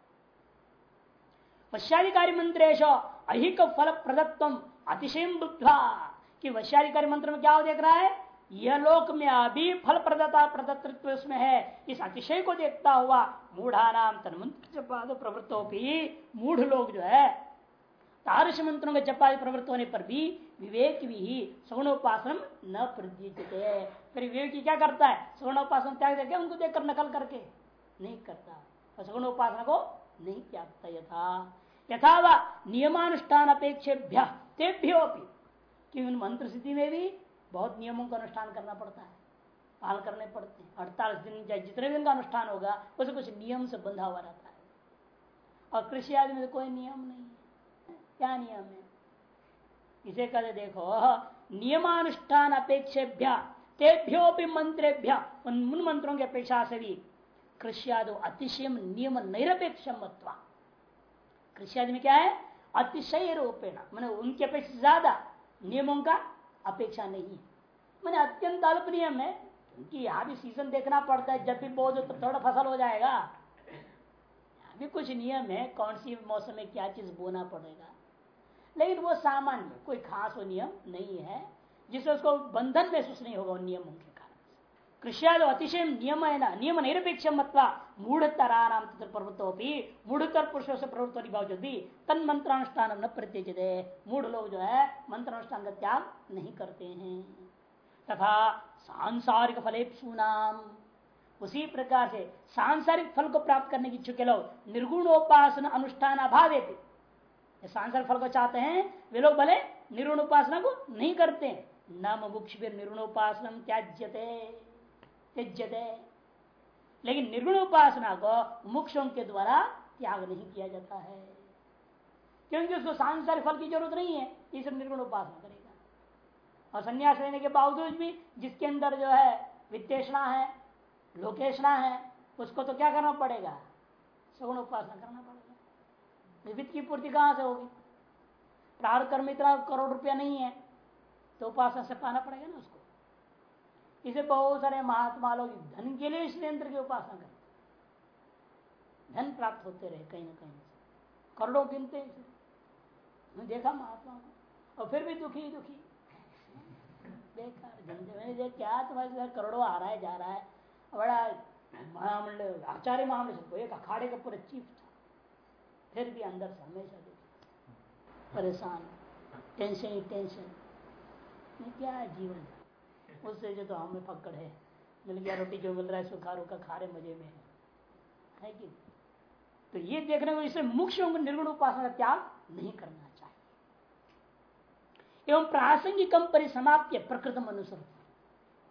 वश्याधिकारी मंत्रेश, अहिक फल प्रदत्व अतिशय बुद्धा कि वश्याधिकारी मंत्र में क्या देख रहा है? यह लोक में अभी फल प्रदाता प्रदत्व उसमें है। इस अतिशय को देखता हुआ मूढ़ा नाम तन्मंत्र प्रवृत्तों की मूढ़ लोग जो है, तारस मंत्रों के जपादि प्रवृत्त होने पर भी विवेक भी सगुणोपासन न प्रतीजते फिर विवेक क्या करता है? सगुणोपासन त्याग करके उनको देखकर नकल करके नहीं करता। और सगुणोपासना को नहीं त्यागता यथा। यथा व नियमानुष्ठान अपेक्षेभ्य तेभ्यो कि उन मंत्र स्थिति में भी बहुत नियमों का अनुष्ठान करना पड़ता है। पाल करने पड़ते हैं। अड़तालीस दिन चाहे जितने दिन का अनुष्ठान होगा, उसे कुछ नियम से बंधा हुआ रहता है। और कृषि आदि में तो कोई नियम नहीं है। क्या नियम है? इसे कहते देखो नियमानुष्ठान अपेक्षेभ्य तेभ्यो भी मंत्रेभ्य। उन मंत्रों की अपेक्षा से भी कृष्यादो अतिशय नियम निरपेक्षम कृषि आदि में क्या है? अतिशय रूपेण। मैंने उनकी अपेक्षा ज़्यादा नियमों का अपेक्षा नहीं है। मैंने अत्यंत अल्प नियम है क्योंकि यहाँ भी सीज़न देखना पड़ता है, जब भी बोझ हो तो थोड़ा फ़सल हो जाएगा। यहाँ भी कुछ नियम है, कौन सी मौसम में क्या चीज़ बोना पड़ेगा। लेकिन वो सामान्य, कोई खास वो नियम नहीं है, जिससे उसको बंधन महसूस नहीं होगा उन नियमों के कारण कृषिया अतिशय नियम नियम निरपेक्ष मतवा मूढ़तरा नाम मूढ़तर पुरुषों से प्रवृत्त होने बावजूद भी तन मंत्रानुष्ठान न प्रत्येजित मूढ़ लोग जो है मंत्रानुष्ठान का त्याग नहीं करते। हैं तथा सांसारिक फलेप्सु उसी प्रकार से सांसारिक फल को प्राप्त करने की इच्छुक लोग निर्गुणोपासन अनुष्ठान अभाव सांसारिक फल को चाहते हैं, वे लोग भले निर्गुण उपासना को नहीं करते न मुक्ष निर्गुणोपासना त्याज्यते। त्यजते लेकिन निर्गुण उपासना को मुक्षों के द्वारा त्याग नहीं किया जाता है। क्योंकि उसको सांसारिक फल की ज़रूरत नहीं है इसे निर्गुण उपासना करेगा। और संन्यास लेने के बावजूद भी जिसके अंदर जो है वित्तेषणा है लोकेशना है, उसको तो क्या करना पड़ेगा? सगुण उपासना करना पड़ेगा। वित्त की पूर्ति कहाँ से होगी? प्रार कर्म इतना करोड़ रुपया नहीं है तो उपासना से पाना पड़ेगा ना उसको। इसे बहुत सारे महात्मा लोग धन के लिए इस यंत्र की उपासना करते धन प्राप्त होते रहे कहीं ना कहीं करोड़ों गिनते देखा महात्मा को। और फिर भी दुखी दुखी। बेकार मैंने देख, क्या तुम्हारे करोड़ों आ रहा है, जा रहा है। बड़ा महामंडल, आचार्य महामंडल सबको एक अखाड़े का पूरा चीफ था। फिर भी अंदर से हमेशा दुखी। परेशान। टेंशन ही टेंशन। क्या है जीवन उससे जो तो हमें पकड़ है। मिल गया रोटी जो मिल रहा है सुखा रुखा खा रहे मज़े में। है, है कि तो ये देखने को इसे मुख्य निर्गुण उपासना का त्याग नहीं करना चाहिए। एवं प्रासंगिकम परिसमाप्य प्रकृतम अनुसर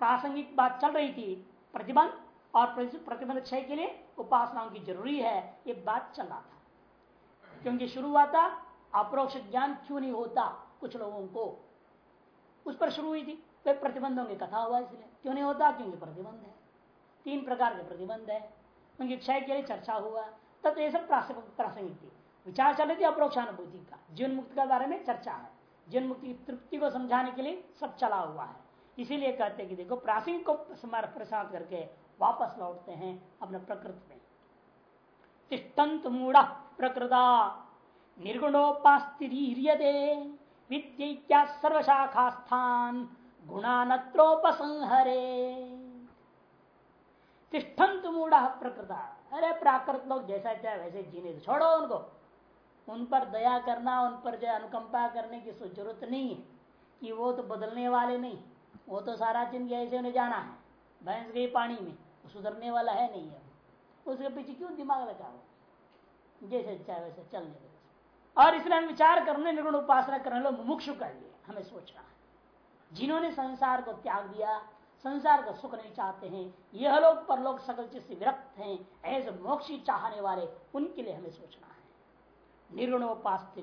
प्रासंगिक बात चल रही थी प्रतिबंध और प्रतिबंध क्षय के लिए उपासनाओं की ज़रूरी है ये बात चल रहा था। क्योंकि शुरू हुआ था अप्रोक्ष ज्ञान क्यों नहीं होता कुछ लोगों को? उस पर शुरू हुई थी। वे प्रतिबंधों की कथा हुआ इसलिए। क्यों नहीं होता? क्योंकि प्रतिबंध है। तीन प्रकार के प्रतिबंध है। उनकी क्षय के लिए चर्चा हुआ। तब ये सब प्रासंगिक थी। विचार चल रही थी अप्रोक्षानुभूति का। जीवन मुक्ति के बारे में चर्चा है। जीवन मुक्ति की तृप्ति को समझाने के लिए सब चला हुआ है। इसीलिए कहते हैं कि देखो प्राचीन को प्रसाद करके वापस लौटते हैं अपने प्रकृति में। तिष्टंत मूढ़ प्रकृता। निर्गुणोपास्तिरीयते विद्या सर्वशाखा स्थान गुणानत्रोपसंहरे। तिष्ठंत मूढ़ प्रकृता। अरे प्राकृत लोग जैसा चाहे वैसे जीने तो छोड़ो उनको। उन पर दया करना, उन पर जो अनुकंपा करने की ज़रूरत नहीं है कि वो तो बदलने वाले नहीं। वो तो सारा ज़िंदगी ऐसे उन्हें जाना है। भैंस गई पानी में तो सुधरने वाला है नहीं है उसके पीछे क्यों दिमाग लगाओ? जैसे चाहे वैसे चलने दो। और इसलिए हम विचार करने, निर्गुण उपासना करने लोग मुमुक्षु कर लिए, हमें सोचना है। जिन्होंने संसार को त्याग दिया, संसार का सुख नहीं चाहते हैं, यह लोग पर लोग सकल चीज़ से विरक्त हैं, ऐसे मोक्षी चाहने वाले उनके लिए हमें सोचना है। निर्गुणोपास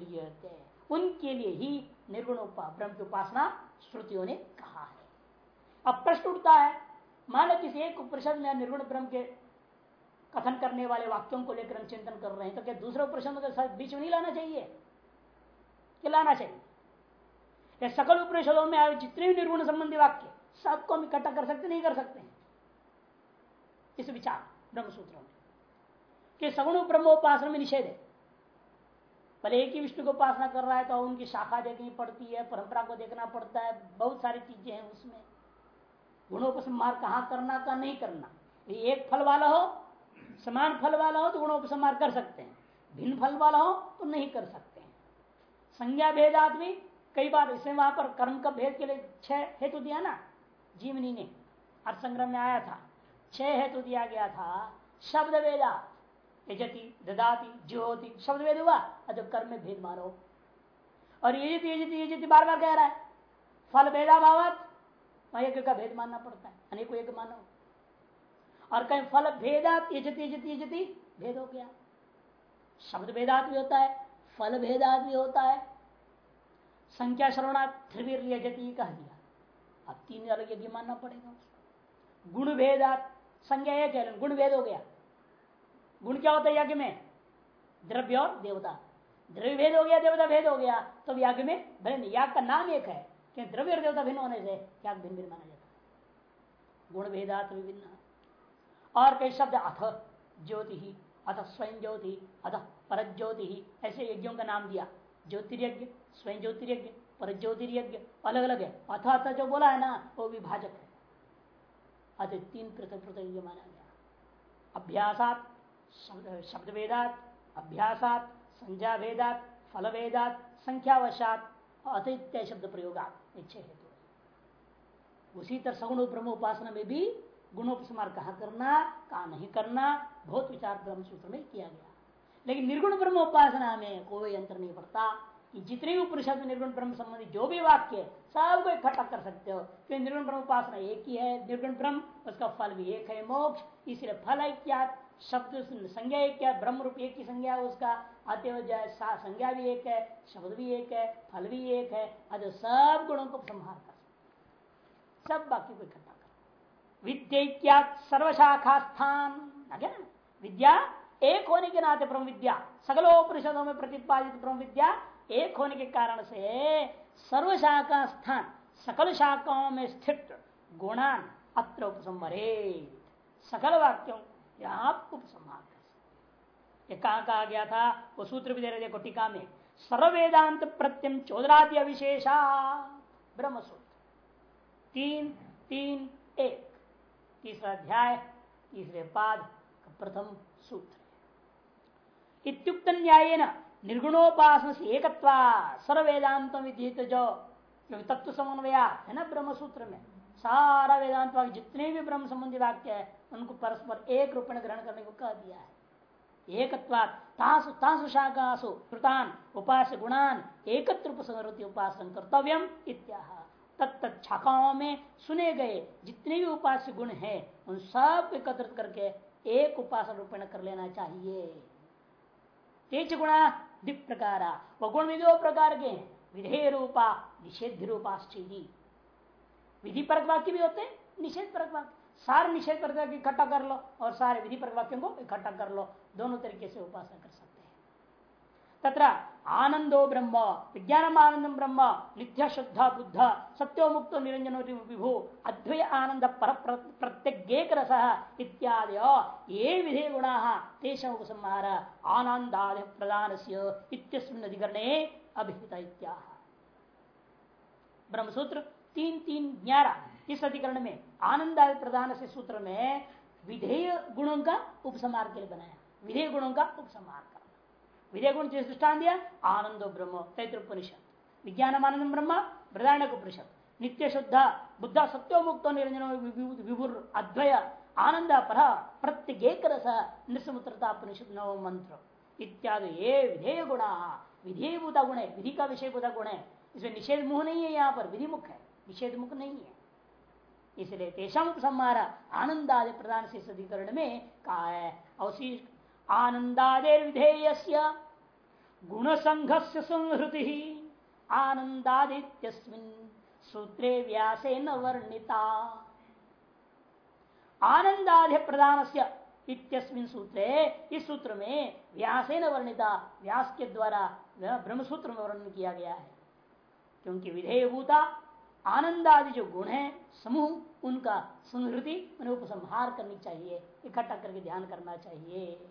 उनके लिए ही निर्गुण ब्रह्म की उपासना श्रुतियों ने कहा है। अब प्रश्न उठता है, मान लो किसी एक उपनिषद में निर्गुण ब्रह्म के कथन करने वाले वाक्यों को लेकर हम चिंतन कर रहे हैं तो क्या दूसरे उपनिषद के बीच में नहीं लाना चाहिए? लाना चाहिए? या सकल उपनिषदों में आए जितने भी निर्गुण संबंधी वाक्य, सबको हम इकट्ठा कर सकते नहीं कर सकते इस विचार ब्रह्म में। कि सगुण ब्रह्मोपासना में निषेध है। भले एक ही विष्णु को उपासना कर रहा है तो उनकी शाखा देखनी पड़ती है, परंपरा को देखना पड़ता है, बहुत सारी चीज़ें हैं उसमें। गुणोपसंहार कहाँ करना का नहीं करना। एक फल वाला हो, समान फल वाला हो तो गुणोपसंहार कर सकते हैं। भिन्न फल वाला हो तो नहीं कर सकते हैं। संज्ञा भेदात भी कई बार इसमें वहाँ पर कर्म का भेद के लिए छह हेतु दिया ना, जीवनी ने, अर्थ संग्रह में आया था। छह हेतु दिया गया था शब्द वेदा यजति, ददाती, ज्योति शब्द वेद हुआ तो कर्म में भेद मारो। और ये यजति यजति यजति बार बार कह रहा है, फल भेदा भावत एक का भेद मानना पड़ता है, अनेको एक मानो। और कहीं, फल भेदात, यजति यजति यजति, भेद हो गया। शब्द भेदात भी होता है, फल भेदात भी होता है संख्या श्रवणा त्रिवीर यजति कह दिया। अब तीन अलग यज्ञ मानना पड़ेगा गुण भेदात, संज्ञा एक है, गुण भेद हो गया। गुण क्या होता है यज्ञ में? द्रव्य और देवता। द्रव्य भेद हो गया, देवता भेद हो गया तो यज्ञ में भले याग का नाम एक है कि द्रव्य और देवता भिन्न होने से याग भिन्न भिन्न माना जाता है। गुण भेदात विभिन्न। और कई शब्द अथ ज्योति, अथ स्वयं ज्योति, अथ पर ज्योति ऐसे यज्ञों का नाम दिया। ज्योतिर्यज्ञ। स्वयं ज्योतिर्यज्ञ पर ज्योतिर्यज्ञ अलग अलग है। अथ अथ जो बोला है ना, वो विभाजक है। अतः तीन पृथक पृथक माना गया। अभ्यासात शब्द वेदात अभ्यासात संज्ञा वेदात फल वेदात संख्यावशात अतिथ्य शब्द प्रयोगा इच्छे हेतु उसी तरह सगुण ब्रह्म उपासना में भी गुणोपसमार कहा करना, कहा नहीं करना, बहुत विचार ब्रह्म सूत्र में किया गया। लेकिन निर्गुण ब्रह्म उपासना में कोई अंतर नहीं पड़ता। जितने भी उपनिषद निर्गुण ब्रह्म संबंधी जो भी वाक्य है सबको इकट्ठा कर सकते हो। क्योंकि निर्गुण ब्रह्म उपासना एक ही है, निर्गुण ब्रह्म, उसका फल भी एक है, मोक्ष, इसलिए फल है क्या? शब्द संज्ञा एक क्या ब्रह्म रूप एक की संज्ञा उसका अतव संज्ञा भी एक है, शब्द भी एक है, फल भी एक है अतः सब गुणों को संहार कर सब बाकी को इकट्ठा कर विद्या सर्वशाखा स्थान विद्या एक होने के नाते ब्रह्म विद्या सगलोपनिषदों में प्रतिपादित ब्रह्म विद्या एक होने के कारण से सर्व शाखा स्थान, सकल शाखाओं में स्थित गुणान अत्र उपसंहरे सकल वाक्यों आप उपसंहार कर सकते कहा कहा गया था? वो सूत्र भी दे रहे देखो टीका में। सर्वेदांत प्रत्यम चौधरादि विशेषा ब्रह्म सूत्र तीन तीन, एक। तीसरा अध्याय, तीसरे पाद प्रथम सूत्र। इत्युक्त न्याय निर्गुणोपासन से एकत्वा सर्वेदांत विदित जो। क्योंकि तत्व समन्वया है ना ब्रह्म सूत्र में। सारा वेदांत वाक्य, जितने भी ब्रह्म संबंधी वाक्य है, उनको परस्पर एक रूप में ग्रहण करने को कह दिया है। एकत्वासु तासु उपास गुणान, एकत्र उपासन कर्तव्यम इत्याह तत्त शाखाओं में सुने गए जितने भी उपास्य गुण हैं, उन सब एकत्रित करके एक उपासन रूपेण कर लेना चाहिए। तेज गुणा दिप प्रकार वह गुण दो प्रकार के हैं विधेय रूपा निषेध रूपाश्चि विधि परक वाक्य भी होते हैं, निषेध परक वाक्य सारे निषेध पर इकट्ठा कर लो और सारे विधि परक वाक्यों को इकट्ठा कर लो। दोनों तरीके से उपासना कर तथा आनंदो ब्रह्म विज्ञान आनंद ब्रह्म नित्य शुद्ध बुद्ध, सत्यो मुक्त निरंजन विभु अद्वय आनंद पर प्रत्येक रस इत्यादि ये विधे गुणा तेषा उपसंहार आनंदादि प्रदान अधिकरणे अभिहित इत्या ब्रह्मसूत्र, तीन तीन ग्यारह इस अधिकरण में आनंद प्रधान से सूत्र में, विधेय गुणों का उपसमार के लिए बनाया। विधेय गुणों का उपसमार विधेय गुण जिस दृष्टान दिया आनंद ब्रह्म तैतृपनिषद विज्ञान आनंद ब्रह्म प्रधान उपनिषद नित्य शुद्ध बुद्ध सत्यो मुक्त निरंजन विभुर अद्वय आनंद पर प्रत्येक रस निस्मुत्रता उपनिषद नव मंत्र इत्यादि ये विधेय गुणा विधेयभूता गुण है विधि का विषय गुण है इसमें निषेध मुख नहीं है यहाँ पर विधि मुख है निषेध मुख नहीं है इसलिए तेषम संहार आनंदादि प्रधान से अधिकरण में कहा है अवशिष्ट आनंदादे विधेय गुण संघस्य संहृति आनंदादित्य सूत्रे व्यासे न वर्णिता। आनंदाधि प्रधान से इत्यस्मिन सूत्रे इस सूत्र में व्यासे न वर्णिता व्यास के द्वारा ब्रह्म सूत्र में वर्णन किया गया है। क्योंकि विधेयभूता आनंद आदि जो गुण है, समूह, उनका संहृति, उन्हें उपसंहार करनी चाहिए, इकट्ठा करके ध्यान करना चाहिए।